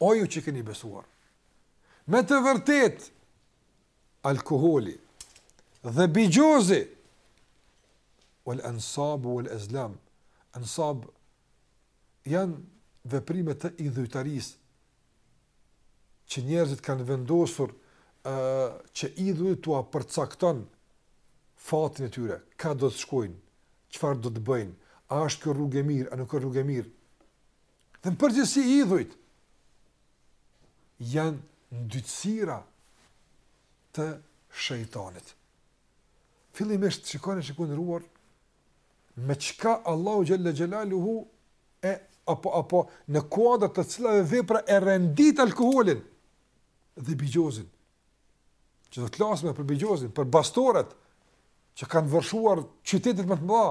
O ju që keni besuar. Me të vërtetë, alkoholi dhe bixhozi, uel ensabu, uel ezlam, ansab, janë veprime të idhujtarisë, që njerëzit kanë vendosur uh, që idhujt t'ua përcaktojnë fatin e tyre, ka do të shkojnë, çfarë do të bëjnë, a është kjo rrugë e mirë, a nuk është rrugë e mirë, Dhe në përgjithësi idhujt, janë ndytësira të shejtanit. Fillimisht, shikoni shikues të nderuar, me çka Allahu Xhel-le Xhelaluhu, e, apo, apo, në kuadrë të cilave vepra e rendit alkoholin dhe bixhozin. Që do të flasim për bixhozin, për bastoret, që kanë vërshuar qytetet më të mëdha,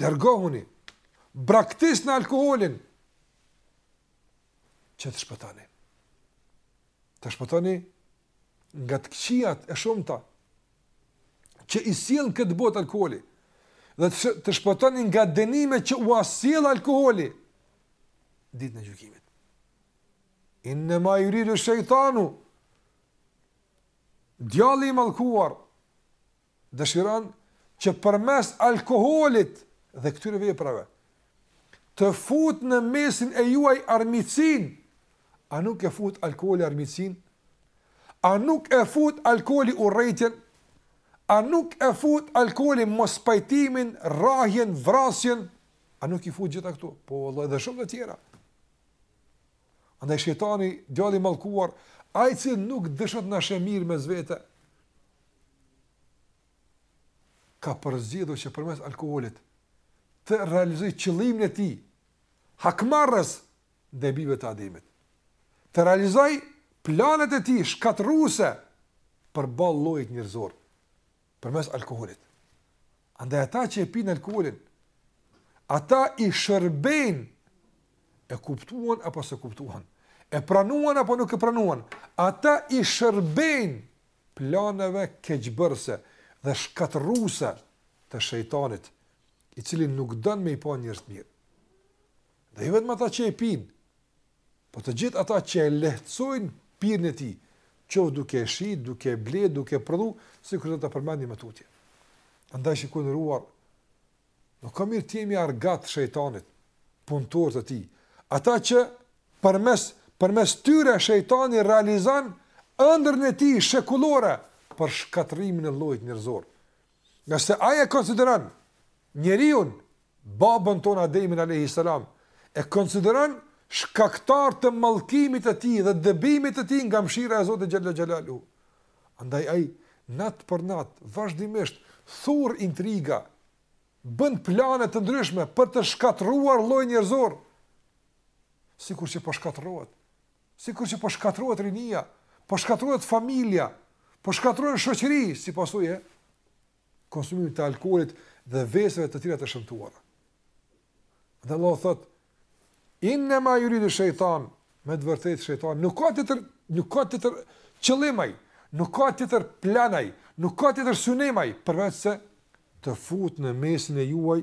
Largohuni, braktiseni alkoholin, që të shpëtoni. Të shpëtoni nga të këqijat e shumta, që i sjell në këtë botë alkoholi, dhe të shpëtoni nga dënimet që ua sjell alkoholi, ditën e gjykimit. Innema juridu shejtanu, djalli i mallkuar, dëshiron që përmes alkoolit dhe këtyre veprave të futë në mesin e juaj armiqësinë, a nuk e fut alkooli armiqësinë? A nuk e fut alkooli urrejtjen? A nuk e fut alkooli mospajtimin, rrahjen, vrasjen? A nuk i fut gjitha këto? Po, vallah, edhe shumë të tjera. Andaj shejtani, djalli i mallkuar, ai që nuk dëshiron të na shohë mirë mes vete, ka përzgjedhur që përmes alkoolit të realizojë qëllimin e tij hakmarrës ndaj bijve të Ademit. Të realizojë planet e tij shkatërruese përballë llojit njerëzor përmes alkoolit. Andaj ata që e pinë alkoolin, ata i shërbejnë, e kuptuan apo s'e kuptuan, e pranuan apo nuk e pranuan, ata i shërbejnë planeve keqbërëse dhe shkatërruese të shejtanit, i cili nuk don me i pa njerëzit mirë. Dhe jo vetëm ata që e pinë, por të gjithë ata që e lehtësojnë pirjen e tij, qoftë duke e shit, duke e ble, duke e prodhu, sikur do ta përmendim më tutje. Andaj shikues të nderuar, nuk ka mirë të jemi argatë të shejtanit, punëtorë të tij. Ata që përmes përmes tyre shejtani realizon ëndrrën e tij shekullore për shkatërrimin e llojit njerëzor. Nga se ai e konsideron njeriun, babën tonë Ademin alayhi salam, e konsideron shkaktar të mallkimit të tij dhe dëbimit të tij nga mëshira e Zotit xhel-le xhelaluhu. Andaj ai natë për natë vazhdimisht thur intriga, bën plane të ndryshme për të shkatërruar llojin njerëzor. Sikur që po shkatërrohet, Sikur që po shkatërrohet rinia, po shkatërrohet familja, po shkatërrohen shoqëri si pasojë e konsumimit të alkoolit dhe veseve të tjera të shëmtuara. Dhe Allahu thotë, innema juridu shejtan, me të vërtetë shejtani, nuk ka tjetër, nuk ka tjetër qëllim ai, nuk ka tjetër plan ai, nuk ka tjetër synim ai, përveçse të fut në mesin e juaj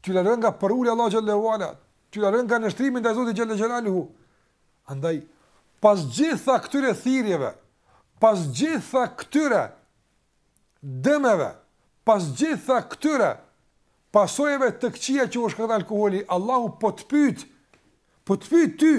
T'ju largon nga përulja Allahut xhel-le ue ala, t'ju largon nga nënshtrimi ndaj Zotit xhel-le xhelaluhu. Andaj pas gjitha këtyre thirrjeve, pas gjitha këtyre dëmeve, pas gjitha këtyre pasojeve të këqija që u shkakton alkooli, Allahu po të pyet, po të pyet ty.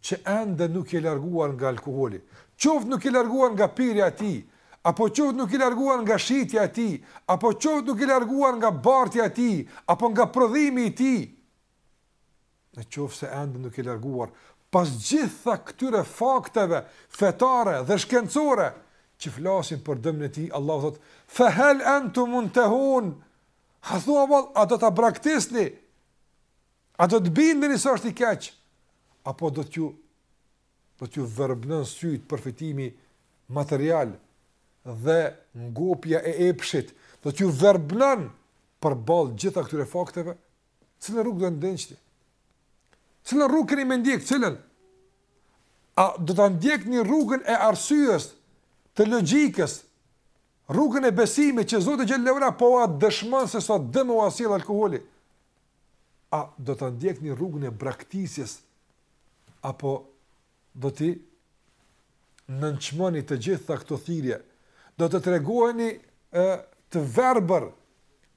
që ende nuk je larguar nga alkooli, qoftë nuk je larguar nga pirja e tij, apo qoftë nuk je larguar nga shitja e tij, apo qoftë nuk je larguar nga bartja e tij, apo nga prodhimi i tij, në qoftë se ende nuk je larguar, pas gjitha këtyre fakteve fetare dhe shkencore, që flasin për dëmin e tij, Allahu thotë, fe hel entum muntehun, a thua vallë, a do të braktisni, A do të bindeni se është i keq, apo do t'ju do t'ju verbnon sytë përfitimi material dhe ngopja e epshit, do t'ju verbnon përballë të gjitha këtyre fakteve? Cilën rrugë do ndëngjni? Cilën rrugë keni me ndjek, cilën? A do ta ndjekni rrugën e arsyes, të logjikës, rrugën e besimit që Zoti xhel-le ala po ua dëshmon se sa dëme ua sjell alkoholi? A do ta ndjekni rrugën e braktisjes apo do t'i nënçmoni të gjitha këto thirrje? Do të tregoheni të verbër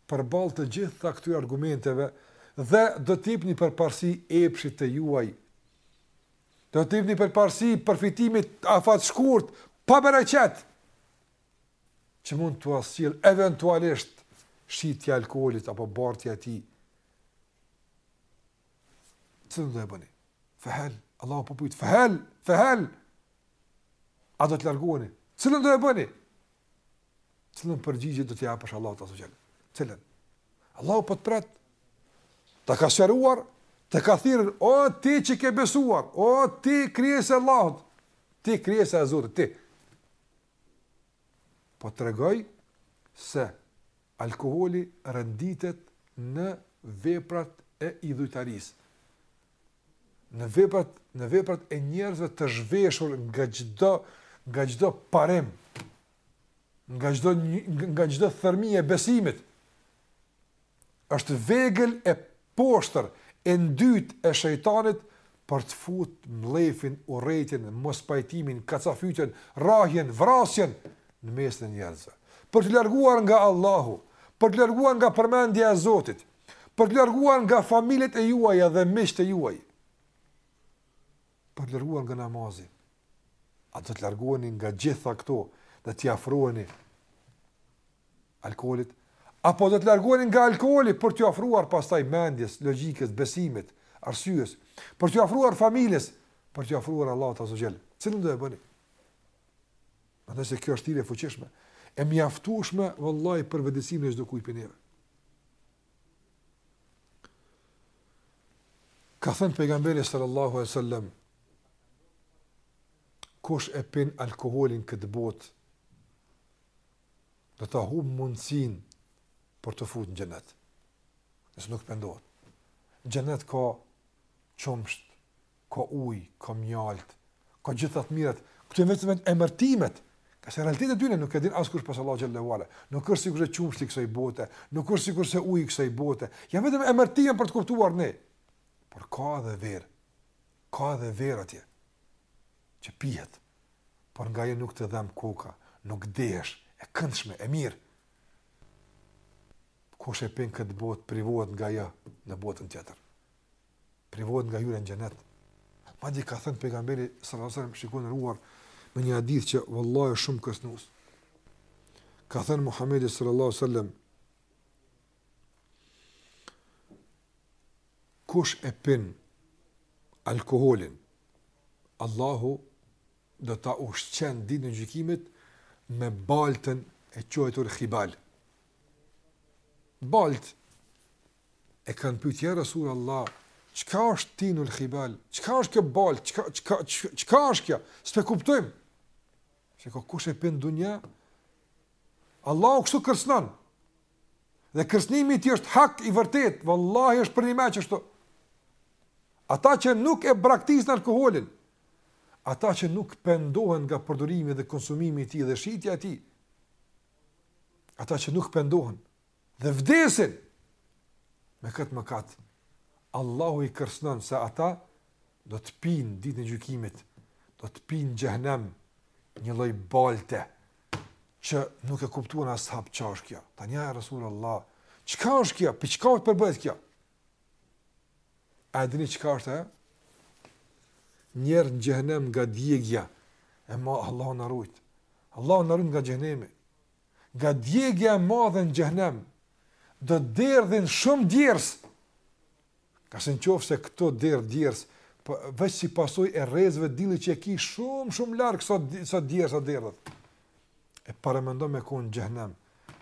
përballë të gjitha këtyre argumenteve dhe do t'i jepni përparësi epshit të juaj? Do t'i jepni përparësi përfitimit afatshkurt pa bereqet? që mund t'ua sjell eventualisht shitja e alkoolit apo bartja e tij. Cilën do e bëni? Fe hel, Allahu po pyet, fe hel, fe hel. A do të largoheni? Cilën do e bëni? Cilën përgjigje do t'i japësh Allahut azze ue xhel? Cilën? Allahu po të pret. Ta ka sqaruar, të ka thirrë, o ti që ke besuar, o ti krijesë e Allahut, ti krijesë e Zotit, ti. Po tregoj se alkoholi renditet në veprat e idhujtarisë, në veprat, në veprat e njerëzve të zhveshur nga çdo nga çdo parim, nga çdo nga çdo thërmi e besimit. është vegël e poshtër e ndyt e shejtanit për të futur mllefin urrejtjen mos pajtimin kacafytjen rrahjen vrasjen në mesin e njerëzve për t'u larguar nga Allahu për t'u larguar nga përmendja e Zotit për t'u larguar nga familjet e juaja dhe miqtë e juaj për t'u larguar nga namazi a do të largoheni nga gjitha këto dhe t'ju afroheni alkoholit, apo do të largoheni nga alkoholi për t'ju afruar pastaj mendjes, logjikës, besimit, arsyes, për t'ju afruar familjes, për t'ju afruar Allahut azze ve xhel. Cilën do ta bëni? A s'është kjo tepër e fuqishme, e mjaftueshme vallahi për vetëdijesimin e çdo kujt prej neve? Ka thënë pejgamberi sallallahu alejhi wasallam kush e pin alkoholin këtë botë do ta humb mundësinë për t'u fut në xhenet. Nëse nuk pendohet. Xheneti ka qumësht, ka ujë, ka mjaltë, ka gjitha t'mirat. Këto janë vetëm emërtimet, kurse realitetin e tyre nuk e din askush pos Allahut xhelle ve ala. Nuk është sikurse qumështi i kësaj bote, nuk është sikurse uji i kësaj bote. Janë vetëm emërtimet për të kuptuar ne. Por ka dhe verë. Ka dhe verë atje. që pihet, por nga ajo nuk të dhemb koka, nuk dehesh, e këndshme, e mirë. Kush e pin këtë botë privohet nga ajo në botën tjetër. Privohet nga hyrja në xhenet. Madje ka thënë pejgamberi sallallahu alejhi wasallam, shikoni vëlla në një hadith që vallahi është shumë kërcënues. Ka thënë Muhamedi sallallahu alejhi wasallam, Kush e pin alkoholin, Allahu do ta ushqen ditën e gjykimit me baltën e quajtur Khibal. Balt e kanë pyetur ja Rasulullah, çka është tinul Khibal? Çka është kjo baltë? Çka çka çka është kjo? S'pe kuptojmë. Tha kush e pin dunja? Allahu kështu kërcënon. Dhe kërcënimi i tij është hak i vërtet, vallahi është përnjimend kështu. Ata që nuk e braktisnë alkoholin, ata që nuk pendohen nga përdorimi dhe konsumimi i tij dhe shitja e tij, ata që nuk pendohen dhe vdesin me këtë mëkat, Allahu i kërcënon se ata do të pinë ditën e gjykimit, do të pinë n'Xhehenem një lloj balte që nuk e kuptuan as'habët çka është kjo. Thanë ja Resulullah, çka është kjo? Prej çka përbëhet kjo? A dini çka është ajo? Njerëzit në Xhehenem nga djegja, e ma Allahu na rujt. Allahu na rujt nga Xhehenemi. Nga djegja e madhe në Xhehenem, do të derdhin shumë djersë, Ngase në qofë se këtu derdh djersë, po, veç si pasojë e rrezeve t'diellit që e ki shumë, shumë larg sa, sa djersa derdhet. E paramendo me kon në Xhehenem,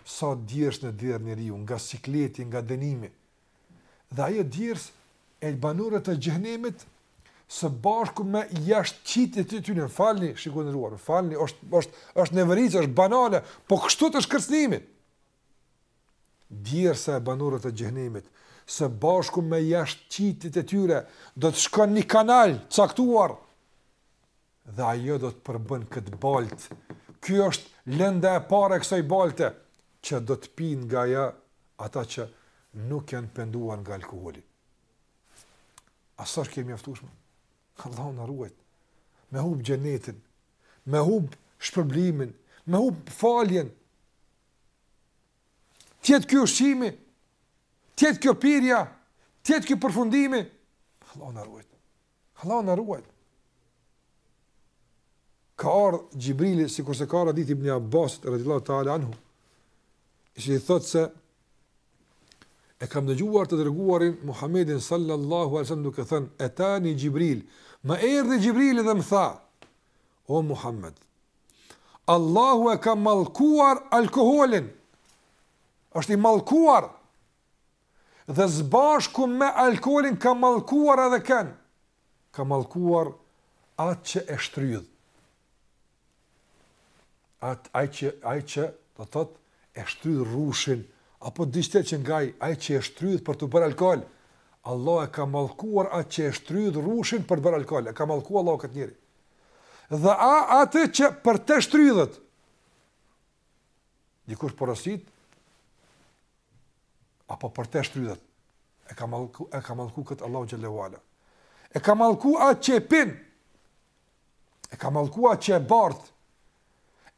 sa djersë derdh njeriu, nga sikleti, nga dënimi. Dhe ajo djersë e banorëve të Xhehenemit, së bashku me jashtëqitjet e tyne, m'falni, shikues të nderuar, m'falni, është, është, është neveritëse, është banale, po kështu është kërcnimi. Djersa e banorëve të Xhehenemit, së bashku me jashtëqitjet e tyre, do të shkon në një kanal të caktuar dhe ajo do të përbën këtë baltë. Ky është lënda e parë e kësaj balte që do të pinë nga ajo ata që nuk janë penduar nga alkoholi. A sa është kjo e mjaftueshme? Allahu na ruajt. Me hup xhenetin, me hup shpërblimin, me hup faljen. të jetë ky ushqimi, të jetë kjo pirja, të jetë ky përfundimi. Allahu na ruajt. Allahu na ruajt. Ka ardh Xhibrili sikurse ka ardh hadithi Ibn Abbasit radhiyallahu ta'ala anhu. I cili thotë se e kam dëgjuar të dërguarin Muhammedin sallallahu alaihi wasallam duke thënë etani Xhibril, më erdhi Xhibrili dhe më tha: O Muhammed, Allahu e ka mallkuar alkoholin. Është i mallkuar. Dhe zbashku me alkoholin ka mallkuar edhe kën. Ka mallkuar atë që e shtrydh. Atë ai që ai që do të thotë e shtrydh rrushin apo diçka që nga ai ai që e shtrydh për t'u bërë alkohol. Allah e ka mallkuar atë që e shtrydh rrushin për t'u bërë alkohol. E ka mallkuar Allahu këtë njeri. Dhe a atë që për te shtrydhet, dikush porosit, apo për te shtrydhet, e ka mallku, e ka mallku këtë Allahu xhel-le ve ala. E ka mallku atë që e pin, e ka mallku atë që e bart,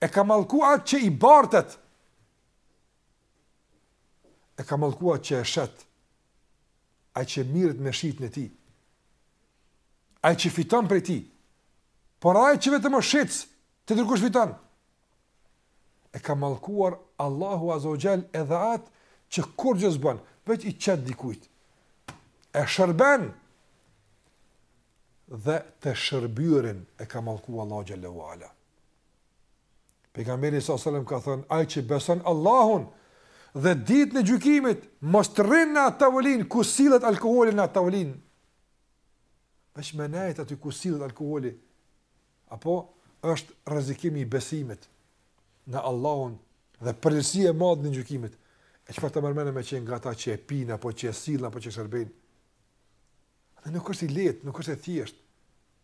e ka mallku atë që i bartet, e ka mallku atë që e shet, atë që merret me shitjen e tij, Ai që fiton prej tij. Por ai që vetëm është shitës, tjetërkush fiton. E ka mallkuar Allahu azze ve xhel edhe atë që kurgjë s'bën, veç i qet dikujt. E shërben dhe të shërbyerin e ka mallkuar Allahu xhel-le ve ala. Pejgamberi s.a.s. ka thënë, ai që beson Allahun dhe ditën e gjykimit, mos të rrin në atë tavolinë, ku sillet alkoholi në atë tavolinë, Veç me nejt aty ku sillet alkoholi, apo është rrezikimi i besimit në Allahun dhe përgjegjësi e madhe në ditën e gjykimit, e çfarë të themi me qenë nga ata që e pinë, apo që e sjellin, apo që e shërbejnë. Dhe nuk është i lehtë, nuk është i thjeshtë.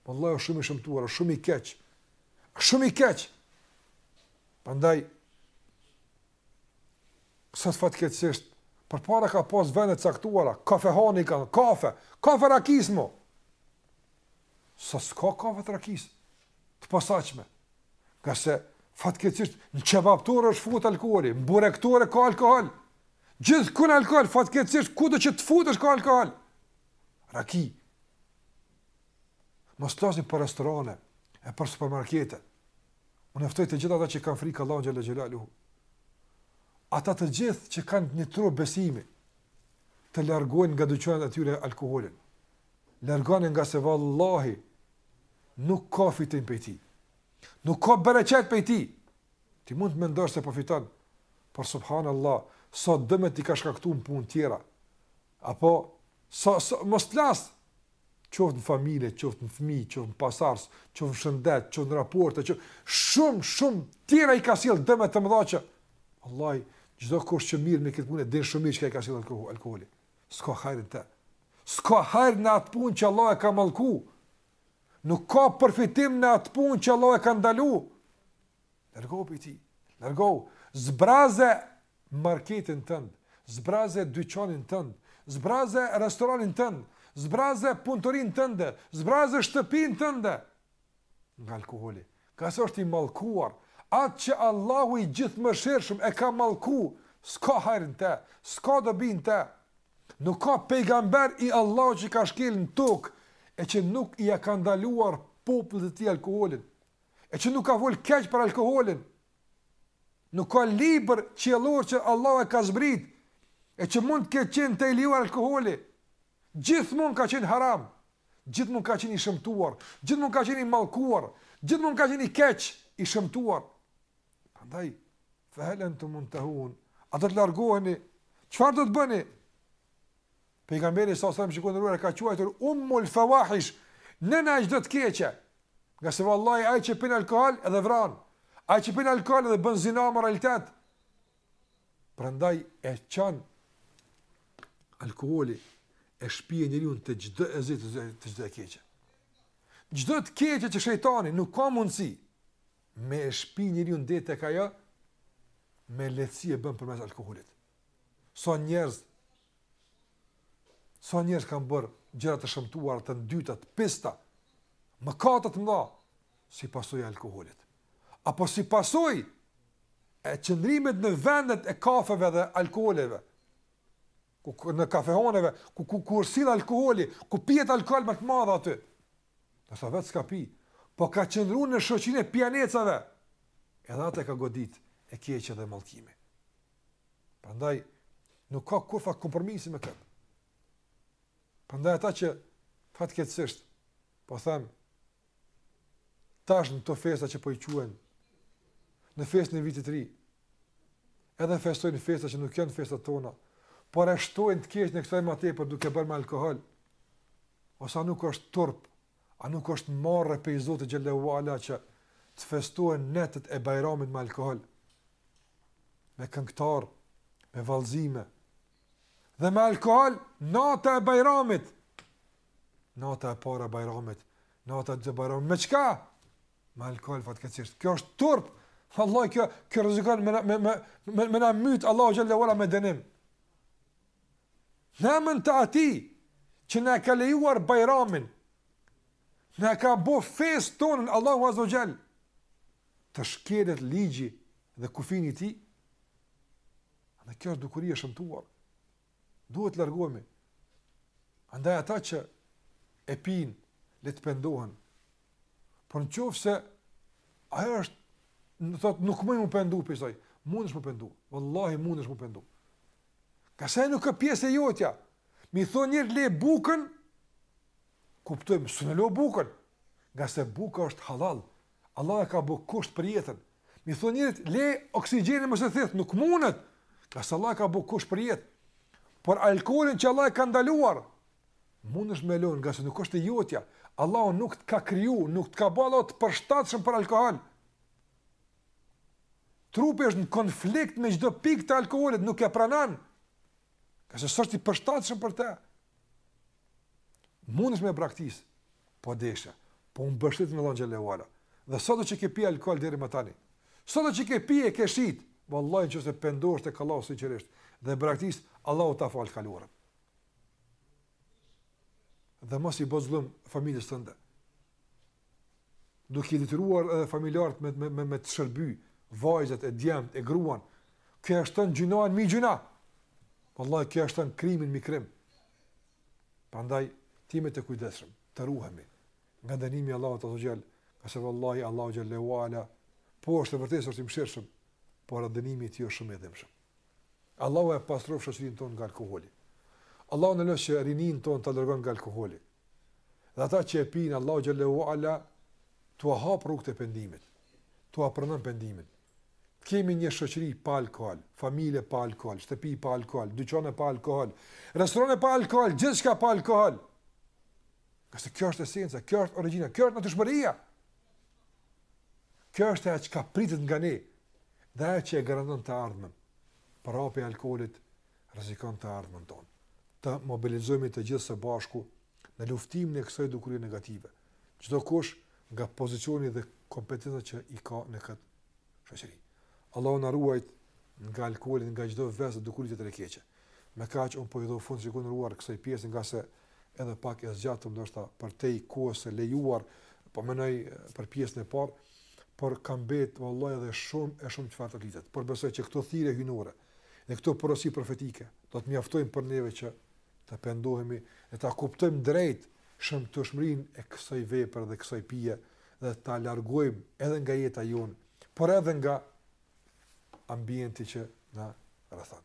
Vallahi është shumë i shëmtuar, është shumë i keq. Është shumë i keq. Prandaj, Sot fatkeqësisht përpara ka pas vende të caktuara, kafehani kanë, kafe, kafe rakisë mo. Sot s'ka kafe të rakisë. Të posaçme. Ngase fatkeqësisht në qebaptore është fut alkooli, në burektore ka alkool. Gjithkund alkool fatkeqësisht kudo që të futesh ka alkool. Raki. Mos flasim për restorane e për supermarkete. Unë i ftoj të gjithë ata që kanë frikë Allahun xhel-le xhelaluhu. Ata të gjithë që kanë një trohë besimi të largojnë nga dyqanet e tyre alkoolin. Largoni ngase vallahi nuk ka fitim prej tij. Nuk ka bereqet prej tij. Ti mund të mendosh se po fiton, por subhanallah, sa dëme t'i ka shkaktu në punë tjera. Apo sa so, mos flas qoftë në familje, qoftë në fëmijë, qoftë në pasardhës, qoftë në shëndet, qoftë në raporte, e shumë, shumë tjera i ka sjellë dëme të mëdha që vallahi çdokush që merret me këtë punë e din shumë mirë çka i ka sjellë alkoholi. S'ka hajr në te. S'ka hajr në atë punë që Allahu e ka mallku. Nuk ka përfitim në atë punë që Allahu e ka ndalu. Largohu prej tij, largohu, zbraze marketin tënd, zbraze dyqanin tënd, zbraze restoranin tënd, zbraze punëtorinë tënde, zbraze shtëpinë tënde, nga alkoholi, ngase është i mallkuar, atë që Allahu i gjithëmëshirshëm e ka mallku, s'ka hajr në te, s'ka dobi në te, nuk ka pejgamber i Allahut që ka shkel në tokë, e që nuk ia ka ndaluar popullit të tij alkoholin, e që nuk ka fol keq për alkoholin, nuk ka libër qiellor që Allahu e ka zbrit, e që mund të ketë qenë i lejuar alkoholi, gjithmonë ka qenë haram, gjithmonë ka qenë i shëmtuar, gjithmonë ka qenë i mallkuar, gjithmonë ka qenë i keq, i shëmtuar. Prandaj, fehel entum muntehun, a do të largoheni, çfarë do të bëni? Pejgamberi alejhi selam shiko i nderuar e ka quajtur ummul fawahish, nëna e çdo të keqe. Ngase vallahi ai që pin alkool edhe vran. Ai që pin alkool edhe bën zina, imoralitet. Prandaj e çon alkooli, e shpie njeriun te çdo e zezë, te çdo e keqe. Çdo të keqe që shejtani nuk ka mundsi me e shpi njeriun deri tek ajo me lehtësi e bën përmes alkoolit. Sa so njerëz Sa njerëz kanë bërë gjëra të shëmtuara, të ndyta, të pista, mëkate të mëdha si pasojë e alkoolit. Apo si pasojë e qëndrimit në vendet e kafeve dhe alkooleve. Ku, ku në kafehoneve, ku ku ku sillet alkooli, ku pihet alkool me të madhe aty. Edhe nëse vetë s'ka pi, po ka qëndruar në shoqërinë e pianecave. Edhe atë e ka godit e keqja dhe mallkimi. Prandaj nuk ka kurrfarë kompromisi me këtë. Prandaj ata që fatkeqësisht po them tash në këto festa që po i quajnë në festën e vitit të ri. Edhe festojnë festa që nuk janë festat tona, por e shtojnë të keqen e kësaj më tepër duke bërë me alkool. O, sa nuk është turp, A nuk është marre prej Zotit Xhel-le ue Ala që të festohen netët e Bajramit me alkool, me këngëtar, me vallëzime dhe me alkool nata e Bajramit. Nata e parë e Bajramit, nata e Bajramit me çka? Me alkool fatkeqësisht. Kjo është turp. Vallahi kjo kjo rrezikon me me me me na myt Allahu Xhel-le ue Ala me dënim. Në emën të atij që na e ka lejuar Bajramin, na e ka bo festë tonën Allahu Azza wa Jall, të shkelet ligji dhe kufini i tij? Ne kjo është dukuri e shëmtuar. Duhet të largohemi. Andaj ata që e pin, le të pendohen. Por në qoftë se ai është, thotë, nuk muj m'u pendu, pi saj, mundesh m'u pendu. Wallahi mundesh m'u pendu. Ngase nuk është pjesë e jotja. Me i thonë njerit le bukën, kuptojmë, s'e len bukën, ngase buka është halal, Allah e ka bo kusht për jetën. Me i thonë njerit, le oksigenin mos e thith, nuk mundet, ngase Allah e ka bo kusht për jetë. Por alkoholin që Allah e ka ndaluar, mundesh me e lonë, ngase nuk është e jotja. Allah nuk të ka kriju, nuk të ka bo të përshtatshëm për alkohol. Trupi është në konflikt me çdo pikë të alkoolit, nuk e pranon. Ngase s'osht i përshtatshëm për të. Mundesh me e braktis, po deshe, po u mbështete në Allahun xhele ue ala. Dhe sado që ke pi alkool deri më tani. Sado që ke pi e ke shit. Wallahi në qoftë se pendohesh te Allahu sinqerisht dhe e braktis, Allahu ta fal të kaluarën. Dhe mos i bo zullum familjes tënde. duke i detyruar edhe familjarët me me me me të shërby, vajzat e djemt e gruan. Kjo është, thonë, gjynah mi gjynah. Wallahi kjo është, thonë, krim mi krim. Prandaj të jemi të kujdesshëm, të ruhemi. Nga dënimi i Allahut azza wa xhal, ngase wallahi Allahu xhele ue ala, po është e vërtetë është i mëshirshëm, por dënimi i tij është shumë i dhimshëm. Allahu e pastroftë shoqërinë tonë nga alkooli. Allahu e lus që rinin tonë ta largon nga alkooli. Dhe ata që e pinë Allahu xhele ue ala t'ua hap rrugët e pendimit. T'ua pranon pendimin. Të kemi një shoqëri pa alkool, familje pa alkool, shtëpi pa alkool, dyqane pa alkool, restorane pa alkool, gjithçka pa alkool. Ngase kjo është esenca, kjo është origjina, kjo është natyrshmëria. Kjo është ajo çka pritet nga ne dhe ajo që e garanton të ardhmen. Përhapja e alkoolit rrezikon të ardhmen tonë. Të mobilizohemi të gjithë së bashku në luftimin e kësaj dukurie negative. Çdokush nga pozicioni dhe kompetenca që i ka në këtë shoqëri. Allahu na ruajt nga alkooli, nga çdo ves e dukuri tjetër e keqe. Me kaq unë po i jap fund, i nderuar, kësaj pjese ngase edhe pak e zgjatëm ndoshta përtej kohës së lejuar, po menoj për pjesën e parë, por ka mbet vallahi edhe shumë e shumë çfarë të flitet. Por besoj që këto thirrje hyjnore dhe këto porosi profetike do të mjaftojnë për neve që të pendohemi e ta kuptojmë drejt shëmtueshmërinë e kësaj vepre dhe kësaj pije dhe ta largojmë edhe nga jeta jonë, por edhe nga ambienti që na rrethon.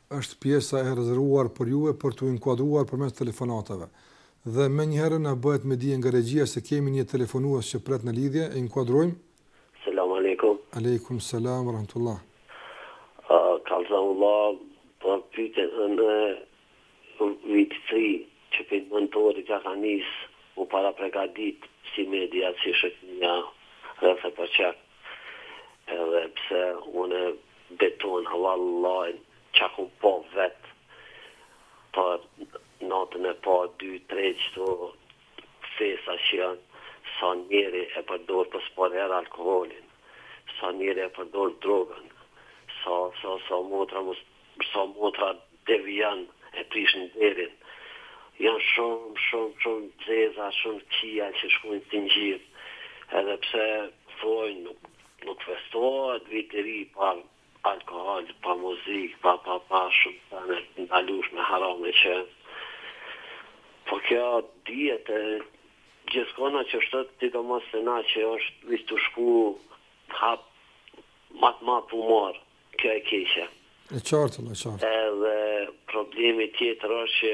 është pjesa e rezervuar për juve për t'u inkuadruar përmes telefonatave. Dhe menjëherë na bëhet me dije nga regjia se kemi një telefonues që pret në lidhje, e inkuadrojmë. Selam alejkum. Alejkum selam ve rahmetullah. Kallzom vëlla, po pytje për vit t'ri që prej nëntori ka ka nis u para pregatit si mediat si shoqëria rreth e përqark edhe pse une Betona vallahin ça kom pa vet për natën e pa dy tre qto fesa që jan sa njeri e përdor për s'pari herë alkoholin sa njeri e përdor drogën sa sa sa motra mos sa motra devijojn e prishin nderin jan shum shum shum zeza shum kqija që shkojn zingjir edhe pse thojn Nuk festohet vit i ri pa alkohol, pa muzikë, pa pa pa shumë sene të ndalushme harame që po kjo dihet e gjithkohna qështu sidomos te na që është veç tu shku hap ma të madh pu marr kjo e keqe. E qartë vëlla e qartë. Edhe problemi tjetër është që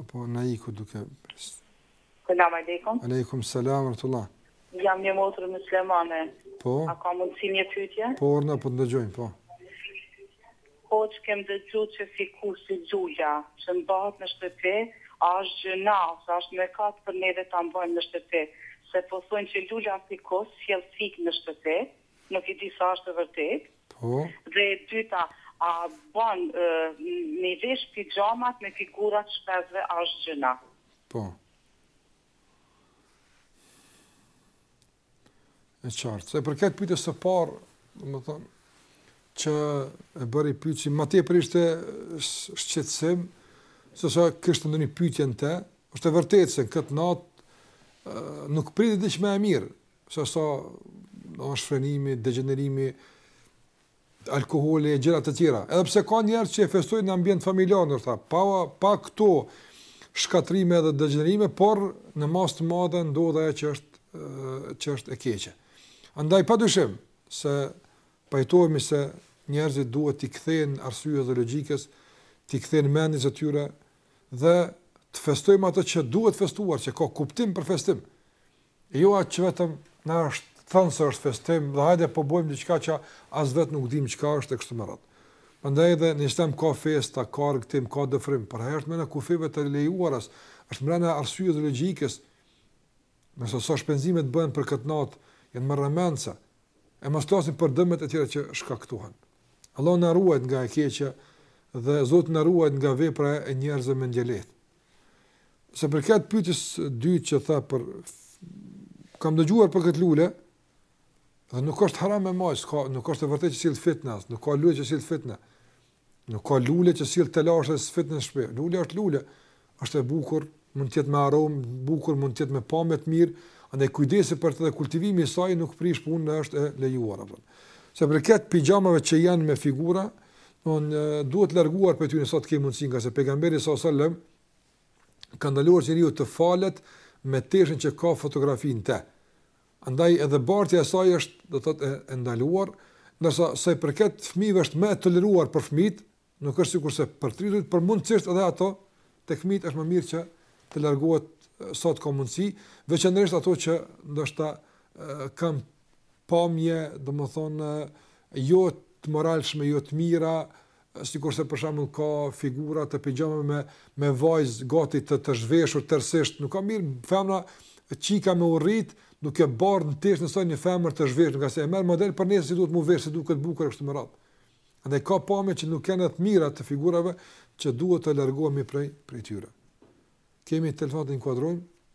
Apo na iku duke Selam aleikum. Aleikum selam rahmetullah. Jam një motër muslimane. Po. A ka mundësi një pyetje? Po, urdhno po të ndëgjojmë, po. Po që kem dëgju që sikurse lulja, që mbahet në shtëpi, a është gjynah, a është mëkat për neve ta mbajmë në shtëpi, se po thonë që lulja sikurse sjell fikje në shtëpi, Nuk e di sa është e vërtetë. Po. Dhe e dyta, a bën me vesh pixhamat me figura t'shpezve a është gjynah? Po. E qartë. Se për këtë pyte së parë, domethënë, që e bëri pytjen, më tepër ishte shqetsim, se sa që ishte ndonjë pytje në të, është e vërtetë se këtë natë nuk pritet diç më e mirë, se sa është shfrenimi, degjenerimi, alkoholi e gjëra të tjera. Edhe pse ka njerëz që e festojnë në ambient familjar ndoshta pa pa këto shkatërrime dhe degjenerime, por në masë të madhe ndodh ajo që është që është e keqe. Andaj padyshim se pajtohemi se njerëzit duhet t'i kthehen arsyes dhe logjikës, t'i kthehen mendjes së tyre dhe të festojmë atë që duhet festuar, që ka kuptim për festim. Jo aq që vetëm na është thënë se është festim dhe hajde po bëjmë diçka që as vetë nuk dimë çka është e kështu me radhë. Prandaj edhe në Islam ka festa, ka argëtim, ka dëfrim, por ato është mbrenda kufijve të lejuara, është mbrenda arsyes dhe logjikës. Ndërsa sa shpenzime të bëhen për këtë natë, janë marramendëse. E mos flasim për dëmet e tjera që shkaktohen. Allah na ruajt nga e keqja dhe Zoti na ruajt nga vepra e njerëzve mendjelehtë. Sa për këtë pyetës të dytë që tha për kam dëgjuar për këtë lule, dhe nuk është haram me mbajt, nuk është e vërtetë që sill fitnë as, nuk ka lule që sill fitnë. Nuk ka lule që sill telashe as fitnë në shtëpi. Lule është lule, është e bukur, mund të jetë me aromë, bukur mund të jetë me pamje të mirë, andaj kujdesi për të dhe kultivimi i saj nuk prish punën, është e lejuar apo. Sa i përket pijamave që janë me figura, Domthonë duhet larguar prej tyre sa të kemi mundësi, ngase pejgamberi sallallahu alajhi wasallam ka ndaluar që njeriu të falet me teshën që ka fotografi në të. Andaj edhe bartja e saj është, do të thotë, e ndaluar, ndërsa sa i përket fëmijëve është më e toleruar për fëmijët, nuk është sikurse për të rritur, por mundësisht edhe ato tek fëmijët është më mirë që të largohet sa të ka mundësi, veçanërisht ato që ndoshta kanë pamje, domethënë jo të moralshme, jo të mira, sikurse për shembull ka figura të pijamave me me vajzë gati të të zhveshur tërësisht, nuk ka mirë femra çika me u rrit duke bart në teshën e saj një femër të zhveshur, ngase e merr model për nesër si duhet m'u veshë, si duket bukur kështu me radhë. Andaj ka pamje që nuk janë të mira të figurave që duhet të largohemi prej prej tyre. Kemi telefonatë, e inkuadrojmë.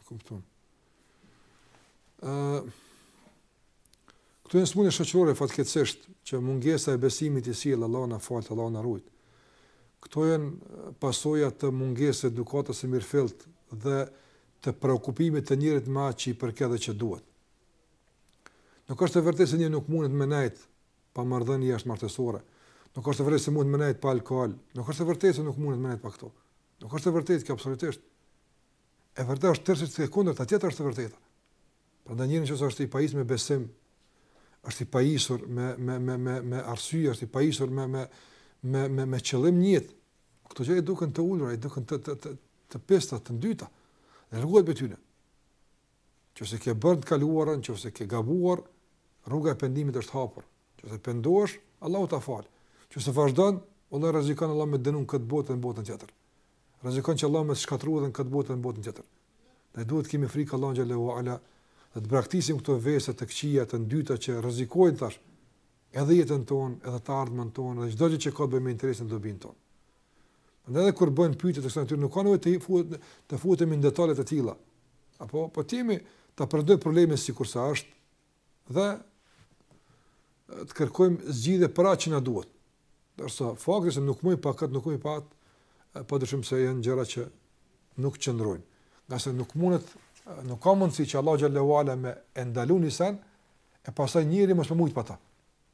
E kupton. Ëh. Këto janë smunje shoqërore fatkeqësisht që mungesa e besimit i sjell Allahu na fal, Allahu na rujt. Këto janë pasoja të mungesës së edukatës së mirëfillt dhe të preokupimit të njerit me atë që i përket dhe që duhet. Nuk është e vërtetë se njeri nuk mundet me nejt pa marrëdhënie jashtëmartesore. Nuk është e vërtetë se mund me nejt pa alkool. Nuk është e vërtetë se nuk mundet me nejt pa këto. Nuk është e vërtetë kjo absolutisht. E vërtetë është tërësisht e kundërta tjetër është e vërteta. Prandaj njeri që është i pajisur me besim, është i pajisur me me me me me arsye, është i pajisur me me me me me qëllim në jetë. Këto gjëra i duken të ulëta, i duken të të të të pista, të ndyta. Dhe largohet prej tyne. Qëse ke bërë në të kaluarën, qëse ke gabuar, rruga e pendimit është hapur. Qëse pendohesh, Allahu ta fal. Qëse vazhdon, Allah rrezikon Allah me dënu në këtë botë në botën tjetër. Rrezikon që Allah me të shkatërru edhe në këtë botë e në botën tjetër. Ne duhet të kemi frikë Allahun xhallahu ala dhe të braktisim këto vese të këqija të ndyta që rrezikojnë tash edhe jetën tonë, edhe të ardhmen tonë, edhe çdo gjë që ka të bëjë me interesin e dobinë tonë. Prandaj edhe kur bëjnë pyetje të kësaj natyre, nuk ka nevojë të futet të futemi në detale të tilla. Apo po themi ta përdor problemin sikur se është, dhe të kërkojmë zgjidhje për atë që na duhet. Ndërsa fakti se nuk muj pa kët, nuk muj pa atë, pa dyshim se janë gjëra që nuk qëndrojnë. Ngase nuk mundet, nuk ka mundësi që Allah xhallahu ala me e ndalu ni sen, e pastaj njeri mos me mujt pa ta.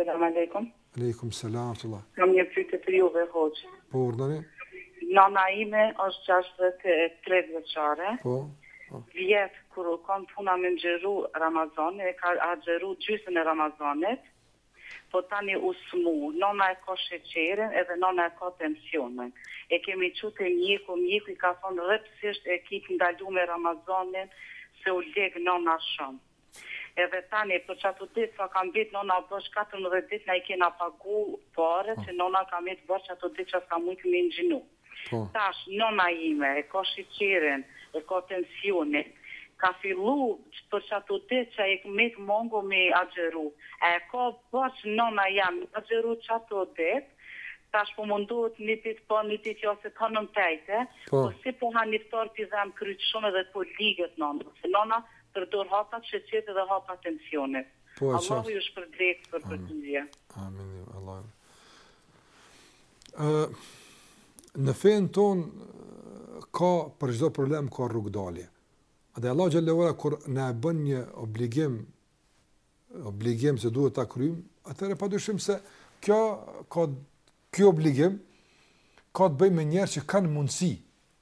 Selam alejkum. Alejkum selam tullah. Kam një pyetje për juve hoxhë. Po urdhëni. Nëna ime është gjashtëdhjetë e tre vjeçare. Po. Po. Vjet kur u kon puna me axheru Ramazanin e ka axheru gjysmën e Ramazanit. Po tani u smu. Nëna e ka sheqerin edhe nëna e ka tensionin. E kemi çu te mjeku, mjeku i ka thonë rreptësisht e ki të ndalume Ramazanin se u lig nëna shumë. Edhe tani për çato ditë sa ka mbet nona borxh katërmbëdhjetë ditë na i kena pagu paret që nona ka met borxh ato ditë ça ska mujt me i gjinu tash nona ime e ka sheqerin e ka tensionin ka fillu për çato ditë ça i met mangu me i agjëru a e ka borxh nona jem me agjëru çato ditë tash po mundohet ni ditë po ni ditë jo se t'hanmen tejte po si po han iftar p'i dhem kryt shumë dhe po liget nona se nona Përdor hapa t'sheqerit dhe hapa t'tensionit. Po, Allahu ju shpërbleftë për përgjigje. Amin. Allahu. Ë në fenë tonë ka për çdo problem ka rrugëdalje. Dhe Allahu xhallahu ala kur na e bën një obligim obligim se duhet ta kryjmë, atëherë padyshim se kjo ka ky obligim ka të bëjë me njerëz që kanë mundësi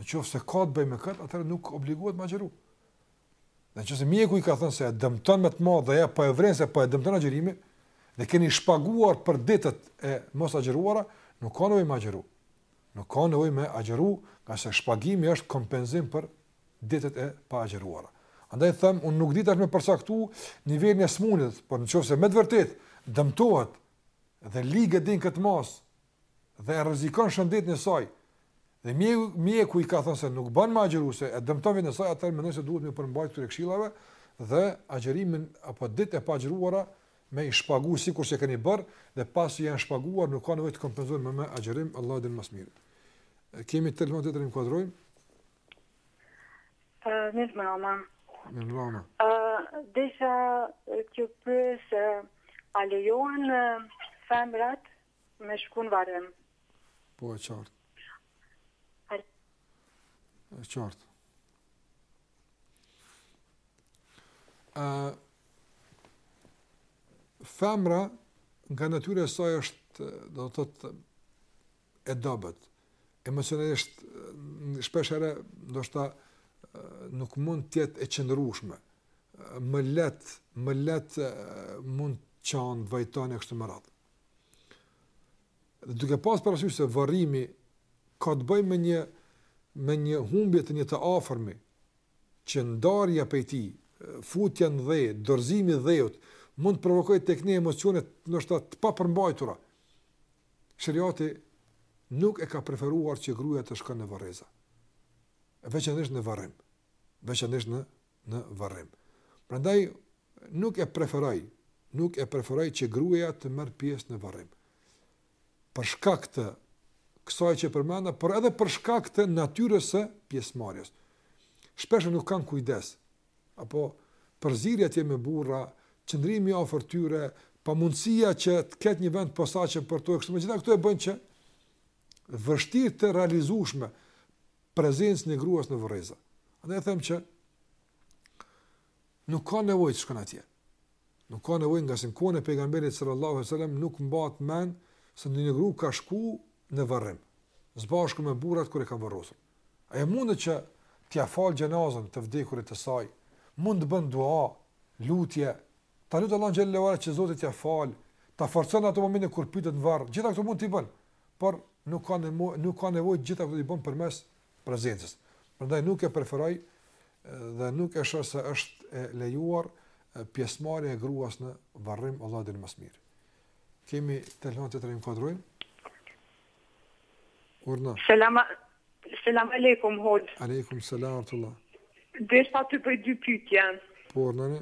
Në qoftë se ka të bëjë me këtë, atëherë nuk obligohet me agjëru. Në qoftë se mjeku i ka thënë se e dëmton me të madh dhe ajo po e vren se po e dëmton agjërimi, dhe keni shpaguar për ditët e mosagjëruara, nuk ka nevojë me agjëru. Nuk ka nevojë me agjëru, ngase shpagimi është kompenzim për ditët e paagjëruara. Andaj them, unë nuk di tash me përsa këtu nivelin e smunjes, por në qoftë se me të vërtetë dëmtohet dhe liget në këtë moshë dhe e rrezikon shëndetin e saj dhe mjeku, mjeku i ka thënë se nuk bën me agjëru se e dëmton veten e saj, atëherë mendoj se duhet me iu përmbajt këtyre këshillave dhe agjërimin apo ditët e paagjëruara me i shpagu sikur se keni bërë dhe pasi janë shpaguar nuk ka nevojë të kompenzohen më me agjërim, Allah din më së miri. Kemi telefonatë të re, urdhëroni? Uh, mirëmrama. Mirëmrama. Uh, desha të pës, uh, a lejohen uh, femrat Me shku në varrim. Po e qartë. E qartë. A, femra nga natyra e saj është, do të thotë, e dobët. Emocionalisht, shpeshherë, ndoshta, nuk mund të jetë e qëndrushme. Më lehtë, më lehtë mund të qan, të vajton e kështu me radhë. Dhe duke pas parasysh se varrimi ka të bëjë me një me një humbje të një të afërmi, që ndarja prej tij, futja në dhe, dorëzimi dheut mund të provokojë tek ne emocione ndoshta të papërmbajtura. Sheriati nuk e ka preferuar që gruaja të shkon në varreza. Veçanërisht në varrim. Veçanërisht në në varrim. Prandaj nuk e preferoj, nuk e preferoj që gruaja të merr pjesë në varrim. Për shkak të kësaj që përmenda, por edhe për shkak të natyrës së pjesëmarrjes. Shpesh nuk kanë kujdes. Apo përzierja e tyre me burra, qëndrimi afër tyre, pamundësia që të ketë një vend posaçëm për to, kështu, gjitha këto e bëjnë që vështirë të realizueshme prezencën e gruas në varreza. Andaj them që nuk ka nevojë të shkon atje. Nuk ka nevojë ngase në kohën e pejgamberit sallallahu alajhi wasallam nuk mbahet mend se ndonjë grua ka shku në varrim. Së bashku me burrat kur e kanë varrosur. Ajo mundet që t'ia fal xhenazën të vdekurit të saj, mund të bën dua, lutje, ta lutë Allahun xhel-le ue ala që Zoti t'ia fal, ta forcon ato momente kur pyetet në varr, gjitha këto mund t'i bën. por nuk ka nevojë, nuk ka nevojë gjitha këto t'i bën përmes prezencës. Prandaj nuk e preferoj dhe nuk e shoh se është e lejuar pjesëmarrja e gruas në varrim Allahu e di më së miri. Kemi telefonatë, ta inkuadrojmë. Urdhëroni. Selam, Selam alejkum hoxhë. Alejkum selam ue rahmetullah. Deshta t'i bëj dy pyetje. Po urdhëroni.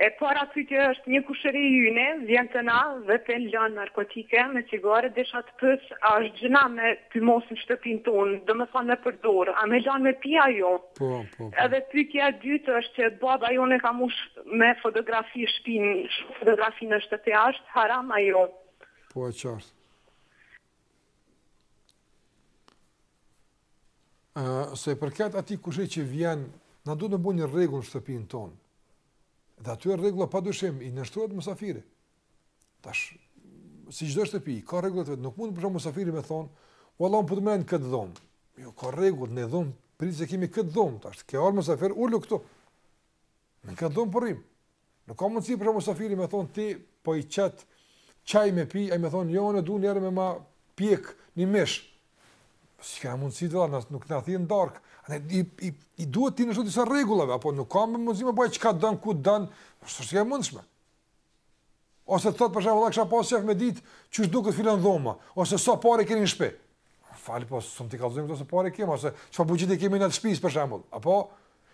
E para pyetje është një kushëri yne vjen te na dhe pin lëndë narkotike me cigare desha të pyes a është gjynah me pi, mos në shtëpinë tonë domethënë me përdor a me lan me pi a jo. Po po. po. Edhe pyetja e dytë është që baba jonë ka mbush me fotografi shpinë fotografi në shtëpi a është haram a jo. Po e qartë. Ëh, sa i përket atij kushëri që vjen, na duhet të bëjmë një rregull në shtëpinë tonë. Dhe atyre rregullave padyshim i nënshtrohet mysafiri. Tash si çdo shtëpi ka rregullat e veta, nuk mund për shembull mysafiri me thon, "Vallahi, unë po e marr kët dhomë." Jo, ka rregull në dhomë, prit se kemi kët dhomë tash. Ke ardhur mysafir, ulu këtu. Ne e kem përrim. Nuk ka mundësi për shembull musafiri me thonë ti po i qet çaj me pi, ai me thonë jo unë du njerë me ma pjek një mish. Si ka mundësi të dhe, nuk na thirre në darkë. I, i, i duhet t'i nënshtrohesh disa regullave, apo nuk ka mundësi me bë çka don, ku don, është të shkja mundëshme. Ose të thotë për shembull, kisha pas qef me ditë qysh duket filan dhoma, ose sa pare keni në shtëpi. Fal po, s'mun t'i kallzojmë këto sa pare kemi, ose çfarë buxheti kemi në atë shtëpi për shembull. Apo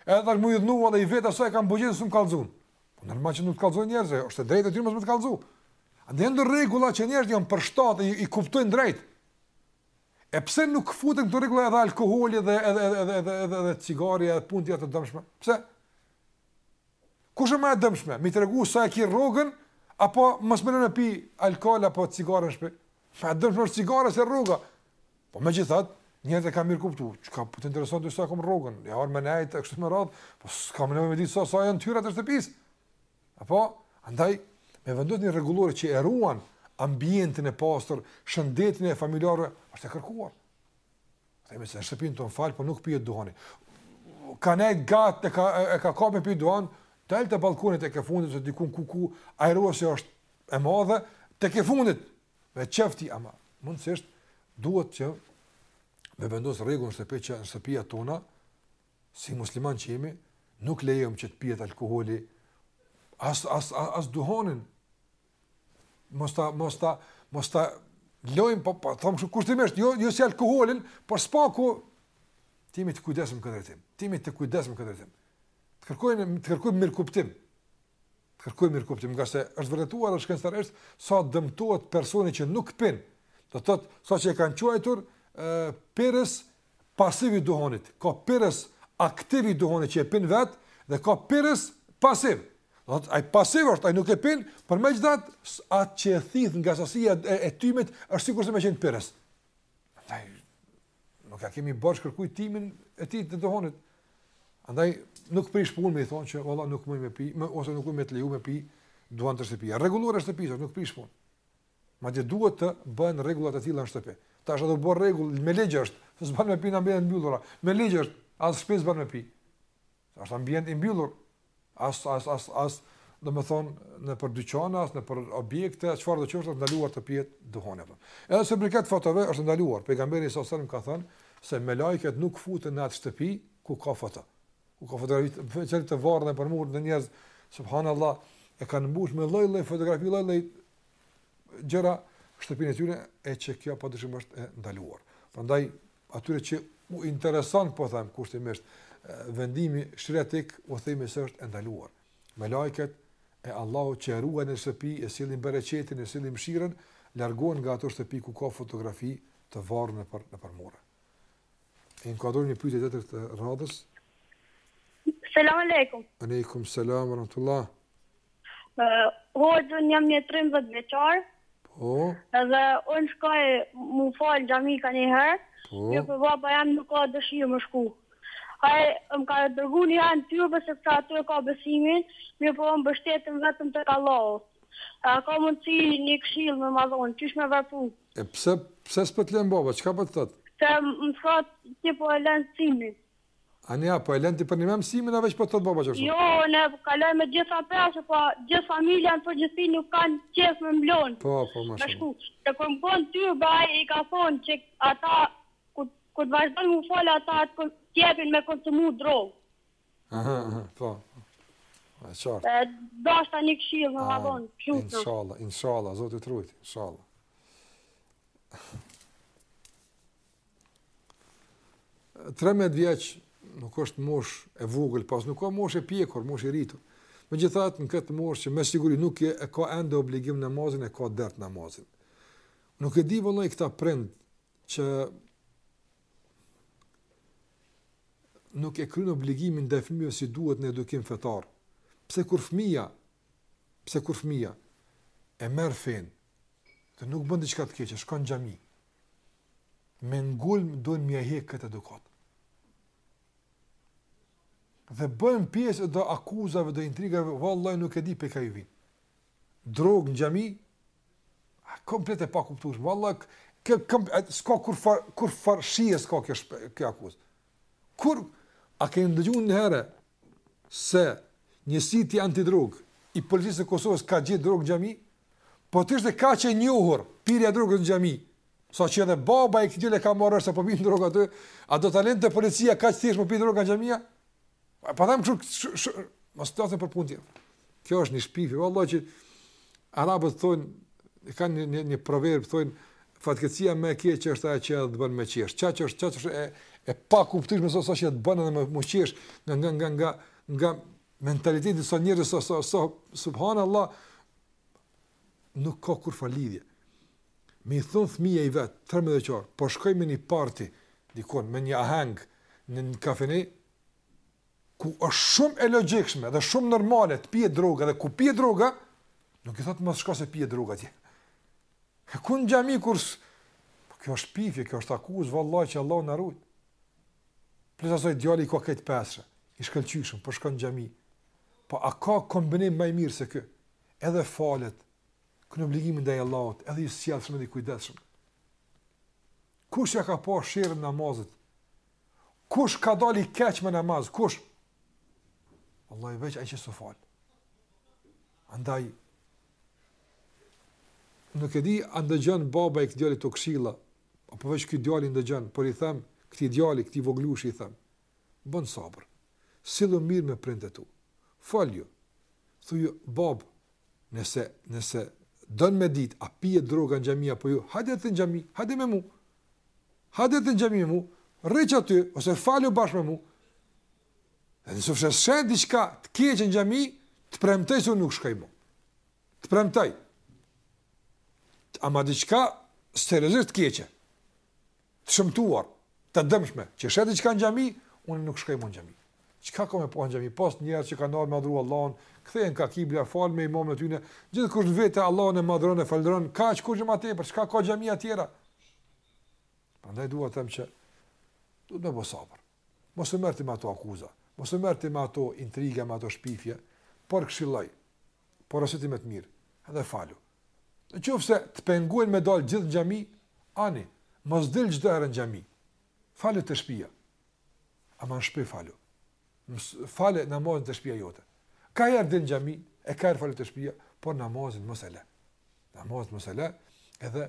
edhe tash me u idhnu edhe i vet a sa e kanë buxhetin s'm kallzon. Po normal që nuk të kallzojnë njerëz, është e drejtë e tij mos me të kallzu. Andaj ndër rregulla që njerëzit janë përshtat i, i kuptojnë drejt. E pse nuk futen në këto rregulla edhe alkooli dhe edhe edhe edhe edhe edhe, edhe cigarja edhe punët e dëmshme? Pse? Kush është më e dëmshme? Me i tregu sa e ke rrogën apo mos me lënë me pi alkool apo cigare në shtëpi? Më e dëmshme është cigara se rroga. Po megjithatë, njerëzit e kanë mirëkuptuar. Çka po të intereson ty sa kam rrogën? Ja ardh me nejt kështu me radh, po s'kam nevojë të di sa sa janë të hyrat e shtëpisë. Apo andaj me vendos një rregullore që e ruan ambientin e pastër, shëndetin e familjarëve, është e kërkuar. Themi se në shtëpinë tonë fal, po nuk pihet duhani. Ka nejt gat e ka, e ka kapë me pi duhan, del te ballkoni tek e fundit se dikun ku ku ajrosja është e madhe, tek e fundit. Me qef ti, ama, mundësisht duhet që me vendos rregull në shtëpi që në shtëpiat tona si musliman që jemi, nuk lejojmë që të pihet alkooli as as as, as duhanin Mos ta mos ta mos ta lojm po po them kushtimisht, jo jo si alkoolin, por së paku të jemi të kujdesshëm këtë drejtim. Të jemi të kujdesshëm këtë drejtim. Të kërkojmë të kërkojmë mirëkuptim. Të kërkojmë mirëkuptim, ngase është vërtetuar shkencërisht sa dëmtohet personi që nuk pin. Do të thotë sa që e kanë quajtur ë pirës pasiv i duhanit, ka pirës aktiv i duhanit që e pin vet dhe ka pirës pasiv. Do thot ai pasiv është, ai nuk e pin, por megjithatë atë që e thith nga sasia e, e tymit është sikur se me qenë pirës. Andaj nuk ia kemi borxh kërkujt tymin e tij të duhanit. Andaj nuk prish punë me i thonë që valla nuk mund me pi, më, ose nuk mund me të leju me pi duhan te shtëpia. Rregullore e shtëpisë, nuk prish punë. Madje duhet të bëhen rregulla të tilla në shtëpi. Tash do bën rregull, me ligj është, s'bën me pi në ambiente mbyllura. Me ligj është, as në shtëpi s'bën me pi. Është ambient i mbyllur. As as as as, do të thotë, nëpër dyqana, as nëpër objekte, çfarëdo qoftë ndaluar të pihet duhani apo. Edhe sa i përket fotove është ndaluar. Pejgamberi alejhi selam ka thënë se melaiket nuk futen në atë shtëpi ku ka foto. Ku ka fotografi të varun nëpër mure, njerëz, subhanallahu, e kanë mbush me lloj-lloj fotografi, lloj-lloj gjëra shtëpinë e tyre e që kjo padyshim është e ndaluar. Prandaj, atyre që u intereson, po them, kushtimisht, vendimi sheriatik, u thejme së është e ndaluar. Melaiket e Allahu që e ruajnë shtëpinë, e sjellin bereqetin, e sjellin mëshirën, largohen nga ato shtëpi ku ka fotografi të varura nëpër, nëpër mure. E inkuadrojmë një pyetje të të radhës. Selam aleikum. Aleikum selam, rahmetullah. Uh, Hoxë, unë jam një 13 vjeçar. Po. Dhe unë shkoj m'u falë n'xhami kanjëherë. Po. Mirëpo baba jem nuk ka dëshirë me shku. Ai më ka dërgu njanë ty, sepse te ty e ka besimin, mirëpo mbështetem vetëm tek Allahu. A ka mundësi një këshilë me ma dhonë, qysh me vepru? E pse, pse s'po të lënë baba, çka po të thotë? Pse më thotë ti po e len msimin? A po e len ti përnjëmend msimin, a veç po të thotë baba që kështu? Jo, ne po kalojmë me gjitha pesa, po gjithë familja në përgjithësi nuk kanë qef me m'lonë. Po, po, ma shumë. Të kërmë konë ty, baj, i ka thonë që ata, kur të vazhdojnë më falë, ata të kërmë t'jepin me konsumu drogë. Aha, aha, po. E qartë. Dojsha një këshilë me ma dhon, shumë të. Inshala, inshala, Zoti t'rujtë, inshala. Trembëdhjetë vjeç nuk është moshë e vogël, por s'nuk ka moshë e pjekur, moshë e rritur. Megjithatë në këtë moshë që me siguri nuk e, e ka ende obligim namazin, e ka dert namazin. Nuk e di vallahi këta prindër që nuk e kryejnë obligimin ndaj fëmijëve si duhet në edukim fetar. Pse kur fëmija, pse kur fëmija e merr fenë dhe nuk bën diçka të keqe, shkon në xhami. Me ngulm duan me ia hjekë këtë edukatë. Dhe bëhen pjesë do akuzave, do intrigave, vallahi nuk e di prej kah i vin. drogë në xhami, komplet e pakuptueshme. Vallahi kë këm s'ka kurrfarë kurrfarë shije s'ka kjo shpe, kjo akuzë. Kur a ke ndëgju një herë se njësiti antidrog i policisë së Kosovës ka gjetë drogë në xhami? Po t'ishte kaq e njohur pirja e drogës në xhami. Sa që edhe baba i këtij djali ka marrë se po pinë drogë aty, a do ta lente policia kaq thjesht po pinë drogë në xhamia? Pa po them kështu, mos të thasë për punë tjetër. Kjo është një shpifje, vallahi që arabët thonë, e kanë një një, një proverb thonë fatkeqësia më e keqe është ajo që të bën më qesh. Çka që është, çka është e e pakuptueshme sa sa që të bën edhe me me qesh nga nga nga nga nga mentaliteti i sa njerëzve sa sa sa subhanallahu nuk ka kurrfarë lidhje. Me i thon fëmija i vet, 13 vjeçar, po shkoj n'një parti dikun n'një aheng në një kafene, ku është shumë e logjikshme dhe shumë normale të pihet droga dhe ku pihet droga, nuk i thotë mos shko se pihet droga aty. E ku në xhami kurse... Po kjo është shpifje, kjo është akuzë, vallahi që Allahu na rujtë. Plus asoj djali i ka krejt pesë, i shkëllqyshëm, po shkon në xhami. Po a ka kombinim ma t'mirë se kjo? Edhe falet, kryen obligimin ndaj Allahut, edhe i sjellshëm dhe i kujdesshëm. Kush ia ka pa sherrin namazit, Kush ka dalë i keq me namaz? Kush? Vallahi veç ai që s'u fal. Andaj nuk e di a ndëgjon baba i këtij djali këto këshilla, apo veç ky djali ndëgjon, por i them këtij djali, këtij voglushi i them. Bën sabër. Sillu mirë me prindët e tu. Folju. Thuaj bab, nëse nëse don me dit a pihet droga në xhami apo jo, hajde ti në xhami, hajde me mua. Hajde ti n'xhami me mu, rri qaty ose falu bashkë me mu. Dhe nëse sheh diçka të keqe në xhami, të premtoj se unë nuk shkoj më. Të premtoj. Ama diçka seriozisht të keqe. Të shëmtuar, të dëmshme, që sheh diçka në xhami, unë nuk shkoj më në xhami. Çka ka me pa në xhami, pos njerëz që kanë ardhur me adhuru Allahun, kthehen ka kibla, falen me imamin e tyre, gjithkush në vete Allahun e madhron e falënderon, kaq kush më tepër, çka ka xhamia tjera. Prandaj dua të them që duhet të bësh sabër. Mos u merr ti me ato akuza, mos u merr ti me ato intriga, me ato shpifje, por këshilloji. Porositi me të mirë, edhe falu. Në qoftë se të pengojnë me dal gjithë n'xhami, ani, mos dil çdo herë në xhami. Falu te shtëpia. Ama n'shpi falu. Fale namazin te shpia jote. Ka herë dil n'xhami, e ka herë falu te shpia, por namazin mos e le. Namazin mos e le, edhe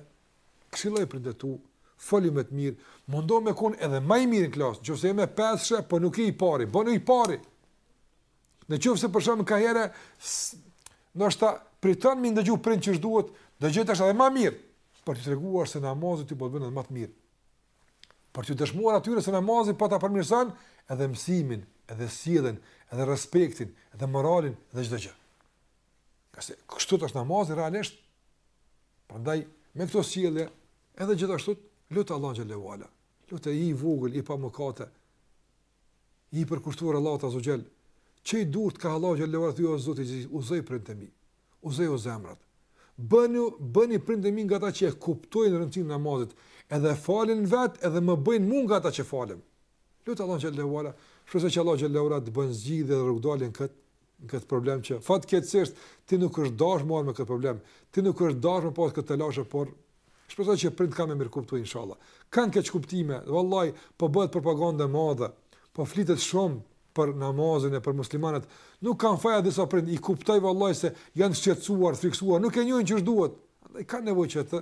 këshilloji prindët e tu, foli me të mirë, mundohu me kon edhe ma i mirë në klasë, në qoftë se je me pesëshe, po nuk je i pari, bënu i pari. Në qoftë se për shembull ka herë, ndoshta priton mi ndëgju prindt qysh duhet, ndëgjoji tash edhe ma mirë, për të treguar se namazi ty po të bën edhe ma të mirë. Për t'ju dëshmuar atyre se namazi po ta përmirëson edhe mësimin, edhe sjelljen, edhe respektin, edhe moralin dhe çdo gjë. Ngase kështu është namazi realisht. Prandaj me këto sjellje edhe gjithashtu lute Allahun xhele ue ala. Lute, i vogël i pa mëkate. je i përkushtuar Allahut azze ue xhel, çoji durt ka Allahu xhele ue ala, thuj o Zoti im, udhëzoji prindërit e mi, udhëzoju zemrat. Bëni bëni prindërit e mi nga ata që e kuptojnë rëndësinë e namazit, edhe falen vetë edhe më bëjnë mua nga ata që falem. Lute Allahun xhele ue ala, shpresoj që Allahu xhele ue ala të bën zgjidhje dhe rrugëdalje në këtë këtë problem që fatkeqësisht ti nuk është dashur marr me këtë problem, ti nuk është dashur pas këtë telashe, por shpresoj që prindt kanë me kuptuar inshallah. Kanë keq kuptime, vallahi po bëhet propagandë e madhe, po flitet shumë për namazin e për muslimanët, nuk kanë faja disa prind, i kuptoj vallahi se janë shqetësuar, frikësuar, nuk e njohin siç duhet, andaj kanë nevojë që të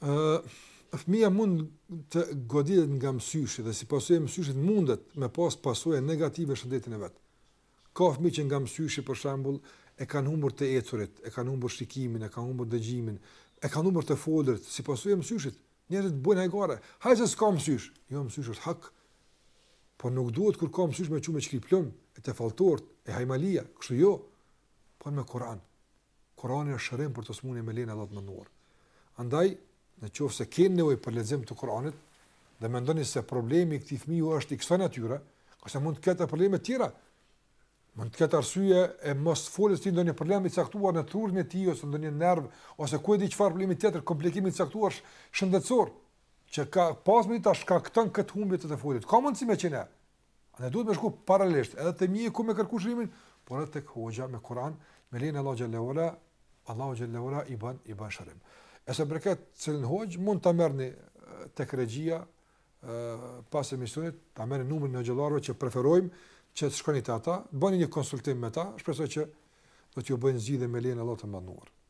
Fëmija mund të goditet nga mësyshi dhe si pasojë e mësyshit mundet me pas pasoja negative në shëndetin e vet. Ka fëmijë që nga mësyshi për shembull e kanë humbur të ecurit, e kanë humbur shikimin, e kanë humbur dëgjimin, e kanë humbur të folërit si pasojë e mësyshit. Njerëzit bëjnë hajgare, hajt se s'ka mësysh. Jo mësysh është hak. Po nuk duhet kur ka mësysh me çu me shkri plum, e te falltort, e hajmalia, kështu jo. Po me Kur'an. Kur'ani është shërim për çdo smundje me lejen e Allahut madhëruar. Andaj, në qoftë se keni nevojë për lexim të Kur'anit dhe mendoni se problemi i këtij fëmiu është i kësaj natyre, ose mund të ketë probleme të tjera, mund të ketë arsye e mosfoljes tij ndonjë problem i caktuar në trurin e tij ose ndonjë nerv ose ku e di çfarë problemi tjetër komplikim i caktuar shëndetësor që ka pas mundet ta shkakton këtë humbje të të folit. Ka mundësi me qenë. Andaj duhet me shku paralelisht edhe te mjeku me kërku shërimin, por edhe tek hoxha me Kur'an, me lejen e Allahut xheleshanuhu, Allahu xheleshanuhu i bën i bën shërim. E sa i përket cilin hoxh mund ta merrni tek regjia pas emisionit, ta merrni numrin e hoxhallarëve që preferojmë që të shkoni te ata, bëni një konsultim me ta, shpresoj që do t'ju bëjnë zgjidhje me lejen e Allahut të madhëruar.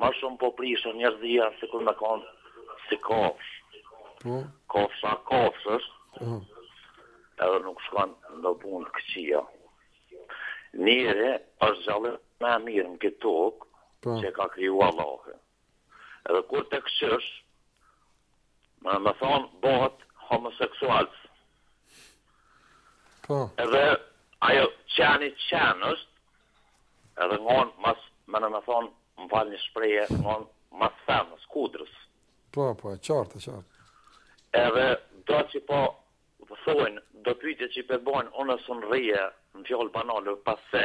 Ma shumë po prishen njerëzia sikur me kon si kafsh. Po. Kafsha kafsh është. Po. Edhe nuk shkon në punë të këqija. Njeri është gjallesa më e mirë në këtë tokë po. që e ka kriju Allahu. Edhe kur të kqyrësh, Me me thonë bohet homoseksual. Po. Edhe ajo qeni qen është, edhe ngon mas, domethonë, më fal në shprehje, ngon mas femës, kudrës. Po, po, e qartë, e qartë. Edhe do që po thojnë, do pyjtje që i përbojnë, unë s'un rri, në fjalë banale, pas se,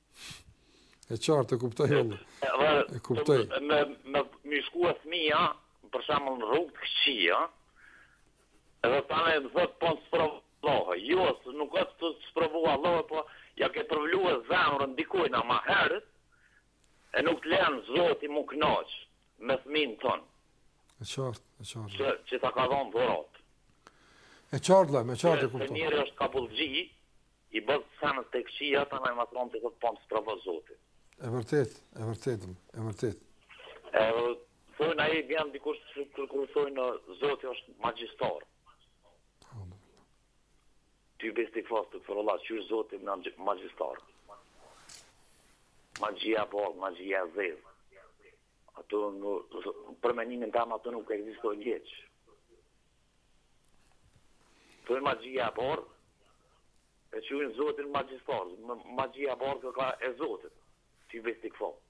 E qartë, e kuptoj unë. E kuptoj. Me me me shkuar fëmia, për shembull në rrugë të këqija. Edhe tani më thotë po m'sprovon Allahu. Jo, nuk është tu t'sprovu Allahu, po ja ke përvluar zemrën dikujna ma herët. E nuk të len Zoti m'u kënaq me fëmin ton. E qartë, e qartë. Që, që ta ka dhënë dhuratë. E qartë, e qartë e kuptoj. Fëmija është kapullxhi, I bëtë senet të këqia, ata me matron të këta po më së pravo zotit. E vërtet, e vërtetëm, e vërtet. E vërtet, thojnë a i vjen dikush të kërku, thojnë zotit është magjistar. Tybe estagfirullah, që zoti magjistar. Magjia bardhë, magjia e zezë. Ato, për menimin tam, ato nuk e gjithë të gjithë. Ktu e magjia e bardhë, e quajnë Zotin magjistar, magjia e bardhë ka e Zotit, tybe estagfirullah.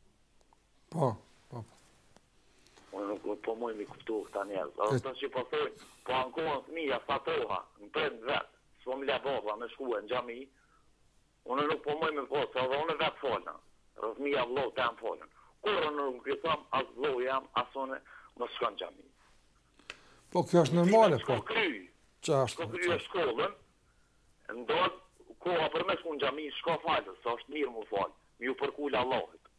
Po, po, po. Unë nuk po muj mi kuptu këta njerëz. Ata që po thojn, po ankohen fëmija, sa t'doha, në prejnë vetë, s'po më le baba me shkue në xhami, Unë nuk po muj me folë, se edhe unë vetë falna. Edhe fmija vllaut jam falen. Kurrë unë nuk i thom as vllaut jam, as unë, mos shko në xhami. Po kjo është normale, po. Shko kryj. Qa është? Shko kryje shkollën, ndodh, koha për me shku në xhami, shko falu, se është mirë mu falë, mi ju përkullë Allahit.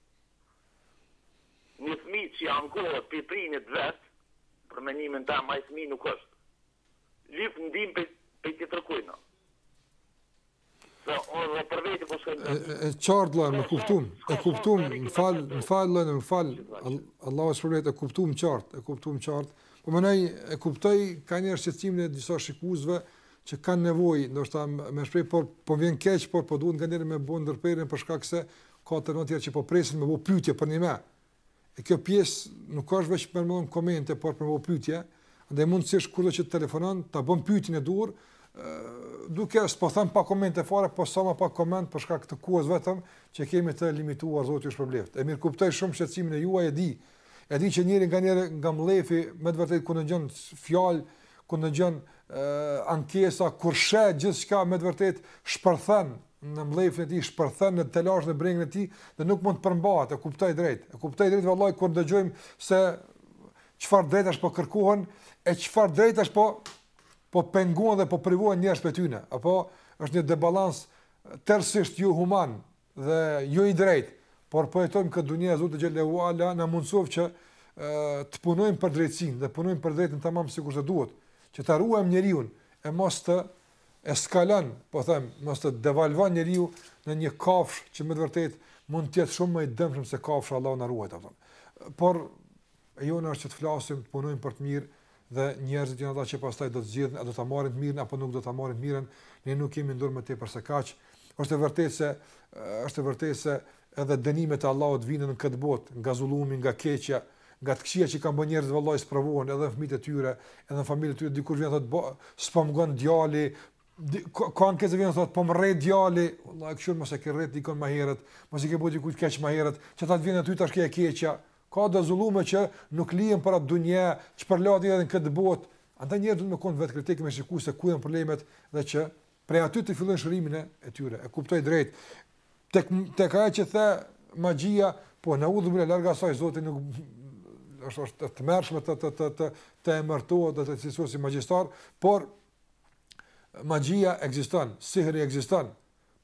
Një fmi që ankohet për prinit vet, për menimin tam ai fmi nuk është. lyp ndihmë prej prej tjetër kujna. Dhe o dhe për vete po shkojnë të... E qartë loke, e kuptum, e kuptum, më fal, më fal loke, më fal, Allahu të shpërbleftë, e kuptum qartë, e kuptum qartë, po menoj, e kuptoj kanjiherë shqetësimin e disa shikuesve, që kanë nevoj, ndoshta me u shpreh, por po vjen keq, por po duhet nganjiherë me bo ndërprerjen, për shkak se ka edhe të tjerë që po presin me bo pytje për ndihmë, E kjo pjesë nuk është veç për me lon komente, por për pytje, dhe mundësisht kushdo që të telefonon, ta bën pytjen e duhur, duke s'po them pa komente fare, po sa ma pak koment për shkak të kohës vetëm, që kemi të limituar, Zoti ju shpërbleftë. E mirëkuptoj shumë shqetësimin e juaj e di, e di që njeriu nganjëherë nga mllefi, me të vërtetë kur dëgjon fjalë, kur dëgjon ankesa, kur sheh gjithçka me të vërtetë shpërthen, në mllefin e tij shpërthen në telashin e brengën e tij dhe nuk mund të përmbahet, e kuptoj drejt. E kuptoj drejt vallahi kur dëgjojmë se çfarë drejtash po kërkohen e çfarë drejtash po po pengohen dhe po privohen njerëz prej tyne. A po është një debalans tërësisht jo human dhe jo i drejtë, por po jetojmë në këtë dynja e Zoti xhele ue ala na mundsoftë që të punojmë për drejtësinë dhe të punojmë për të drejtën tamam sikurse duhet, që të ruhet njeriu e mos të eskalon, po them, mos të devalvon njeriu në një kafshë që me të vërtetë mund të jetë shumë më i dëmshëm se kafsha Allahu na ruajtë prapë. Por e jona është që të flasim, të punojmë për të mirë dhe njerëzit janë ata që pastaj do të zgjidhin a do ta marrin të mirën apo nuk do ta marrin të mirën, ne nuk kemi në dorë më tepër se kaq. Është e vërtetë se është e vërtetë se edhe dënimet e Allahut vijnë në këtë botë, nga zullumi, nga e keqja, Nga të këqijat që i kanë bërë njerëzit vallai sprovohen edhe në fëmijët e tyre, edhe në familjet e tyre, dikush vjen thotë po s'po m'ngon djali, ka ankesë vjen thotë po më rreh djali, vallai kqyr mos e ke rreh dikon më herët, mos i ke bo dikujt keq më herët, që ta të vjen ty tash kjo e keqja. Ka do zullume që nuk lihen për atë dynja, që përlahet edhe në këtë botë. Andaj njerëzit duhet me kon vetëkritik me shiku se ku janë problemet dhe që prej aty të fillojnë shërimin e tyre. E kuptoj drejt. Tek tek ajo që the magjia, po na udhëzon larg asaj Zoti nuk është është e tmerrshme të të të të të emërtohet dhe të cilësohet si magjistar, por magjia ekziston, sihri ekziston.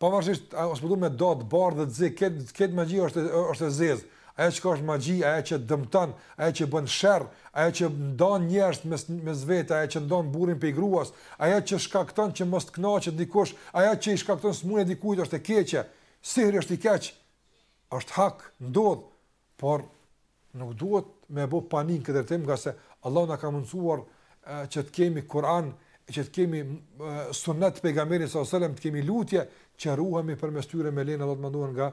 Pavarësisht a është me dit bardhë të zi, krejt krejt magjia është është e zezë. Ajo çka është magji, ajo që dëmton, ajo që bën sherr, ajo që ndan njerëzit mes mes vete, ajo që ndan burrin prej gruas, ajo që shkakton që mos të kënaqet dikush, ajo që i shkakton sëmundje dikujt është e keqe. Sihri është i keq. Është hak, ndodh, por nuk duhet me bë panik në këtë drejtim, ngase Allahu na ka mësuar që të kemi Kur'anin, që të kemi sunnetin e pejgamberit sallallahu alajhi wasallam, të kemi lutje që ruhemi përmes tyre me lejen e Allahut. Mendo nga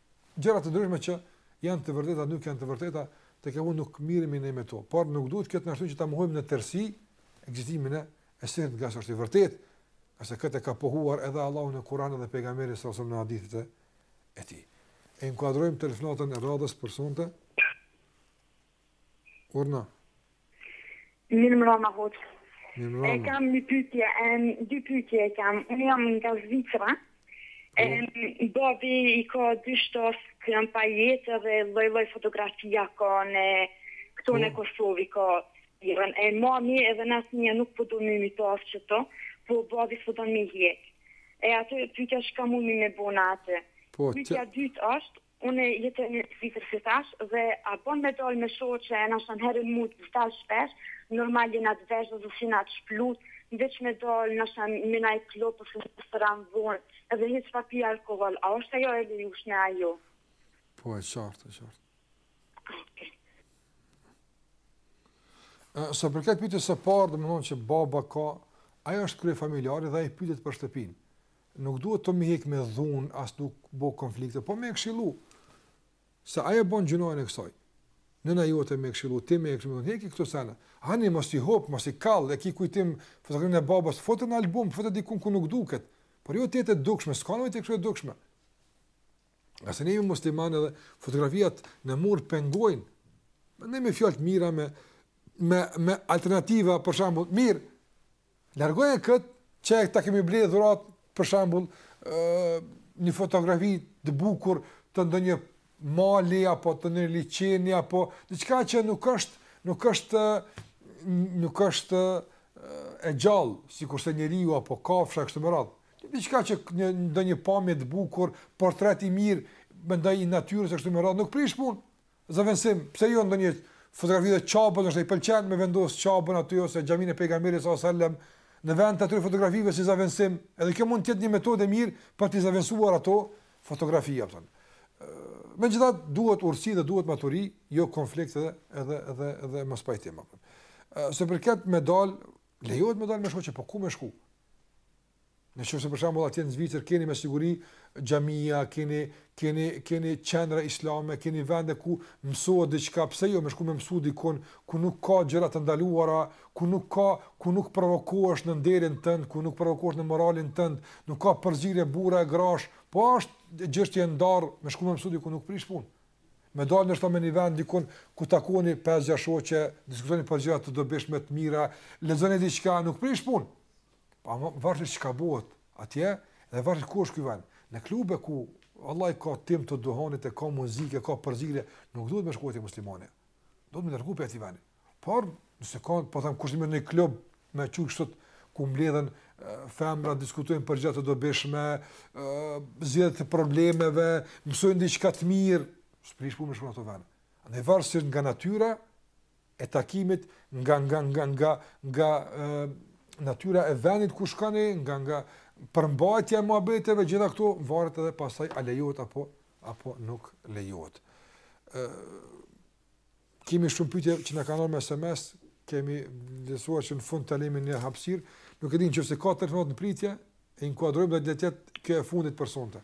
gjëra të ndryshme që janë të vërteta, nuk janë të vërteta, te këto nuk mirremi ne me to, por nuk duhet kjo të na shtyjë që ta mohojmë në tërësi ekzistimin e e sihrit ngase është i vërtet, se këtë e ka pohuar edhe Allahu në Kur'an dhe pejgamberi sa në hadithet e tij. E inkuadrojmë telefonatën e radhës për sonte. Urdhno. Mirë mrama hoxhë. Mirë mrama. E kam një pytje, e në dy pytje e kam. Unë jam nga Zvicra. E po. në babi i ka dy shtazë që jan pa jetë dhe lloj lloj fotografia ka në këtu po. në Kosovë i ka. E mami edhe në asnjë nuk po don me i pas qato, po babi s'po don me i hjek. E ato pytja çka mun unë me bona atë. Po, pytja dytë është, Unë jetoj në Zvicër si thash dhe a bon me dalë me shoqe e dashtë naj herë mut s'dal shpesh, normal jen të veshne s'jena t'shplut, veç me dalë nashta në naj klub ose në restoran vonë edhe hiq pa pi alkohol, a osht ajo e lejushme a jo? Po e qartë, e qartë. Okej. Okay. Sa i përket pyetjes së parë, domethënë që baba ka, ai është kryefamiljari dhe ai pyetet për shtëpinë. Nuk duhet ti me hek me dhunë, as nuk bo konflikte, po me e këshilu, se ai e bon gjynahin e kësaj. Nëna jote me e këshilu, ti me e këshilu, heki këto sene, hani mos i hup, mos i kall, e ki kujtim fotografinë e babës, fute në album, fute dikun ku nuk duket, por jo të jetë e dukshme, s'ka nevojë të jetë kështu e dukshme. Ngase ne jemi muslimane dhe fotografiat në mur pengojnë, ne me fjalë të mira, me, me, me alternativa, për shembull, mirë, Largoje kët e ta kemi blerë dhuratë, për shembull, ë një fotografi të bukur të ndonjë mali apo të ndonjë liqeni apo diçka që nuk është, nuk është nuk është e gjallë, sikurse njeriu apo kafsha kështu me radhë. Diçka që një ndonjë pamje të bukur, portret i mirë, mendoj i natyrës kështu me radhë, nuk prish punë. Zëvendësim, pse jo ndonjë fotografi dhe Qabën ndoshta i pëlqen me vendos Qabën aty ose xhamin e pejgamberit salallahu alejhi ve selem në vend të atyre fotografive si zëvendësim edhe kjo mund të jetë një metodë e mirë për të zëvendësuar ato fotografi apo megjithatë duhet urtësi dhe duhet maturi jo konflikt edhe edhe edhe edhe mospajtime. Sa i përket me dal lejohet me dal me shoqe, po ku me shku Në qoftë se për shembull atje në Zvicër keni me siguri xhamia, keni keni keni qendra islame, keni vende ku mësohet diçka, pse jo me shku me mësu dikun ku nuk ka gjëra të ndaluara, ku nuk ka ku nuk provokohesh në nderin tënd, ku nuk provokohesh në moralin tënd, nuk ka përzierje burra e grash, po është çështje e ndarë, me shku me mësu dikun nuk prish punë. Me dalë ndoshta në një vend dikun ku takoni 5-6 shoqe, diskutoni për gjëra të dobishme të mira, lexoni diçka, nuk prish punë. Pa po, varësisht çka bëhet atje, dhe varësisht ku është ky vend. Në klube ku Allah ka tim të duhonit e ka muzikë, ka përzierje, nuk duhet me shku aty muslimani. Duhet me u largu prej atij vendi. Por, nëse ka, po themi, kushtimisht një klub me qujt kështu, ku mbledhen femra, diskutojnë për gjëra të dobishme, zgjidhje të problemeve, mësojnë diçka të mirë, s'prish punë me shku n'ato vende. Pra varësisht nga natyra, e takimit nga nga nga nga nga natyra e vendit ku shkoni nga nga përmbajtja e muhabeteve gjitha këto varet edhe pastaj a lejohet apo apo nuk lejohet ë kemi shumë pyetje që na kanë ardhë me SMS kemi vlerësuar që në fund të lemi një hapësirë nuk e di nëse ka telefonatë në pritje e inkuadrojmë dhe le të jetë kjo e fundit për sonte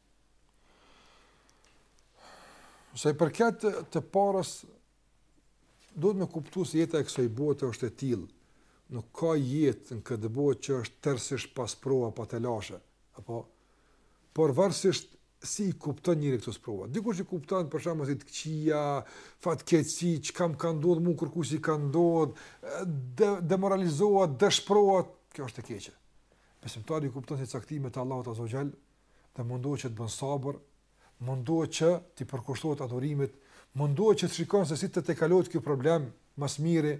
Sa i përket të parës, duhet me kuptu se jeta e kësaj bote është e tillë, nuk ka jetë në këtë botë që është tërësisht pa sprova, pa telashe, apo, por varësisht si i kupton njeri këto sprova. Dikush i kupton, për shembull si të këqia, fatkeqësi, çka m'ka ndodhë, mu, kërkujt s'i ka ndodhë, de, demoralizohet, dëshprohet, kjo është e keqe. Besimtari i kupton si caktime të Allahut azze ve xhel, dhe mundohet që të bën sabër, mundohet që të përkushtohet adhurimit, mundohet që të shikon se si të tejkalohet ky problem më së miri.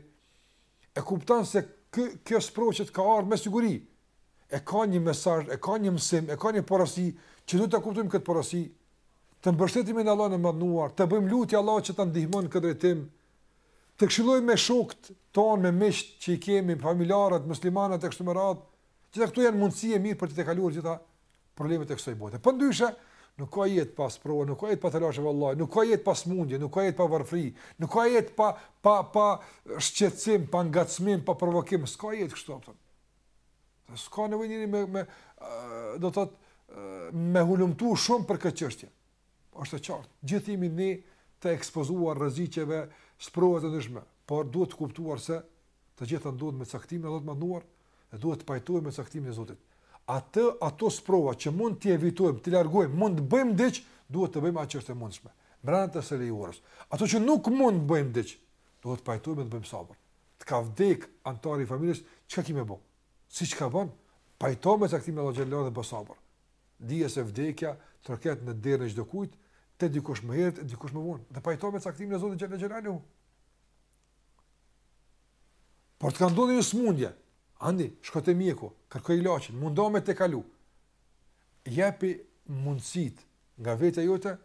E kupton se kjo sprovë që të ka ardhur me siguri e ka një mesazh, e ka një mësim, e ka një porosi që duhet ta kuptojmë këtë porosi. Të mbështetemi në Allahun e Madhnuar, të bëjmë lutje Allahut që ta ndihmon në këtë drejtim. Të këshillohemi me shokët tonë, me miqtë që i kemi, familjarët, muslimanët e kështu me radhë, Gjitha këto janë mundësi e mirë për t'i tejkaluar gjitha problemet e kësaj bote. Përndryshe, nuk ka jetë pa sprova, nuk ka jetë pa telashe vëlla, nuk ka jetë pa smundje, nuk ka jetë pa varfëri, nuk ka jetë pa pa pa shqetësim, pa ngacmim, pa provokim, s'ka jetë kështu apo. S'ka nevojë njeri me me do të thotë me hulumtu shumë për këtë çështje. Është e qartë, gjithë jemi ne të ekspozuar rreziqeve, sprovave të ndryshme, por duhet të kuptuar se të gjitha ndodhin me caktimin e Zotit të Madhnuar dhe duhet të pajtohemi me caktimin e Zotit. Atë ato sprova që mund t'i evitojmë, t'i largojmë, mund të bëjmë diç, duhet të bëjmë atë që është e mundshme. Brenda së lejuarës. Ato që nuk mund të bëjmë diç, duhet të pajtohemi të bëjmë sabër. Të ka vdek antari i familjes, çka ki me bë? S'ki çka bën, pajtohemi me caktimin e Zotit të Madhnuar dhe bëj sabër. Dije se vdekja troket në derën e çdokujt, te dikush më herët e dikush më vonë, dhe pajtohet me caktimin e Zotit xhelle xhelaluhu. Por të ka ndodhur një smundje, hajde, shko te mjeku, kërkoje ilaçin, mundohu me tejkalu. Jepi mundësit nga vetja jote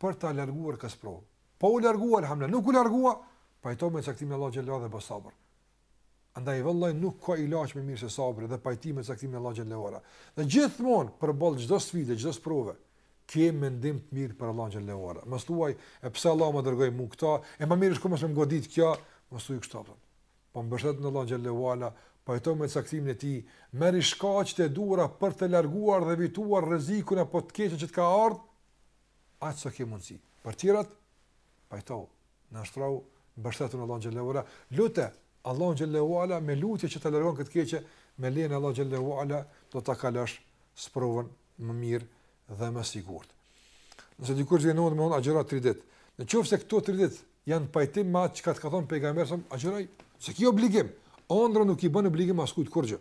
për ta larguar këtë sprovë. Po u largua alhamdulillah, nuk u largua, pajtohu me caktimin e Allahut xhelaluhu dhe bëj sabër. Andaj vëlla nuk ka ilaç më të mirë se sabri dhe pajtimi me caktimin e Allahut xhelle ue ala. Dhe gjithmonë përballë çdo sfide, çdo sprove, ke mendim të mirë për Allahun xhelle ue ala. Mos thuaj, e pse Allahu më dërgoi mua këtë, e më mirë ish kon mos më godit kjo, mos thuaj kështu apo. Po mbështetu në Allahun xhelle ue ala, pajtohu me caktimin e tij, merri shkaqet e duhura për të larguar dhe evituar rrezikun apo të keqen që të ka ardhur, aq sa ke mundsi. Për tjerat, pajtohu Nënshtrohu mbështetu në Allahun xhelle ue ala. Lute Allahun xhelle ue ala me lutje që të largon këtë keqe, me lejen e Allahut xhelle ue ala do ta kalosh sprovën më mirë dhe më sigurt. Nëse dikush vjen në ondër agjëro 3 ditë. Në qoftë se këto 3 ditë janë në pajtim me atë çka ka thënë pejgamberi agjëroj, s'e ki obligim. Ondra nuk i bën obligim askujt kurrgjë.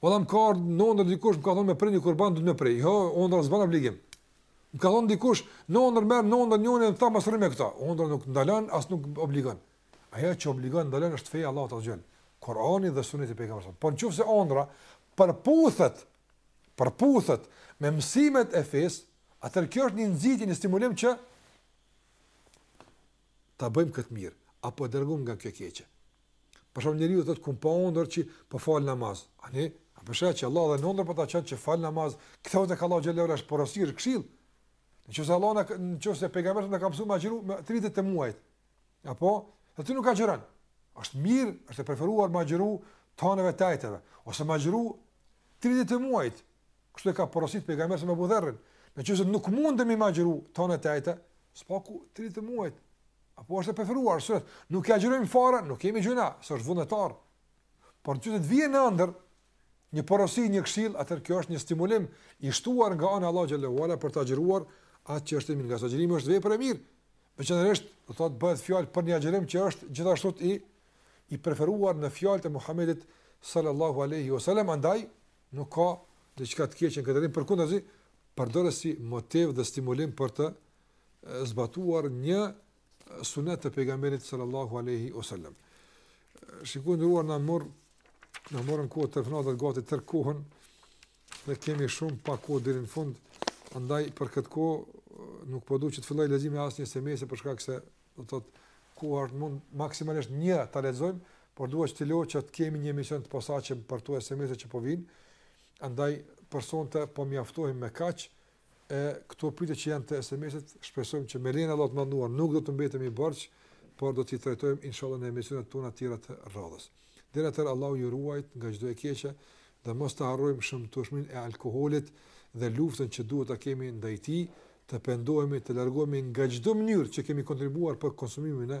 Vallahi kam pa në ondër dikush më ka thënë me pre një kurban duhet me pre. Jo, ondra s'bën obligim. Më ka thonë dikush në ondër, merr në ondër njeri, më tha mos rri me këta. Ondra nuk ndalon, as nuk obligon. Ajo që obligon, ndalon është feja e Allahut azze ue xhel. Kurani dhe suneti i pejgamberit. Por në qoftë se ondra, përputhet, përputhet me mësimet e fes, atëherë kjo është një nxitje, një stimulim që ta bëjmë këtë mirë, apo të largohemi nga kjo keqe. Për shembull njeriu thotë kum pa ëndërr që po fal namaz. Ani, a po sheh që Allahu edhe n'ëndërr po ta çon që fal namaz, kthehu tek Allahu xhelalu është porosi, këshillë. Nëse Allahu na nëse pejgamberi na ka mësuar me agjëru me 3 ditë të muajit. Apo, aty nuk ka gjynah. Është mirë, është e preferuar me agjëru t'hënave t'enjteve ose me agjëru 3 ditë të muajit. Kështu e ka porosit pejgamberi Ebu Dherrin. Nëse nuk mundemi me agjëru t'hënat e t'enjtet, s'paku 3 ditë të muajit. Apo është e preferuar, nëse nuk e agjërojmë fare, nuk kemi gjynah, se është vullnetar. Por në qoftë se të vjen në ëndërr, një porosi, një këshillë, atëherë kjo është një stimulim i shtuar nga ana e Allahut xhele ve ala për të agjëruar atë që është e mirë. Ngase agjërimi është vepër e mirë, meqenëse, do të thotë bëhet fjalë për një agjërim që është gjithashtu i, i preferuar në fjalët e Muhammedit sallallahu aleyhi wa sallam, andaj nuk ka diçka të keqe në këtë drejtim, përkundrazi, përdore si motiv dhe stimulim për të zbatuar një sunet të pejgamberit sallallahu alaihi wasallam. Shikues të nderuar na mor na morën kohë telefonatat gati tërë kohën dhe kemi shumë pak kohë deri në fund. Andaj për këtë kohë nuk po dua të filloj leximin e asnjë SMS-i për shkak se do të thotë kohë është mund maksimalisht një ta lexojmë, por duhet të lejoj që të kemi një emision të posaçëm për këto SMS-e që po vijnë. Andaj për sonte po mjaftohem me kaq e këto pyetje që janë te SMS-et, shpresojmë që me lejen e Allahut të madhëruar nuk do të mbetemi borxh, por do t'i trajtojmë inshallah në emisionet tona të tjera të radhës. Deri atëherë Allahu ju ruajtë nga çdo e keqe dhe mos të harrojmë shëmtueshmërinë e alkoolit dhe luftën që duhet ta kemi ndaj tij, të pendohemi të largohemi nga çdo mënyrë që kemi kontribuar për konsumimin e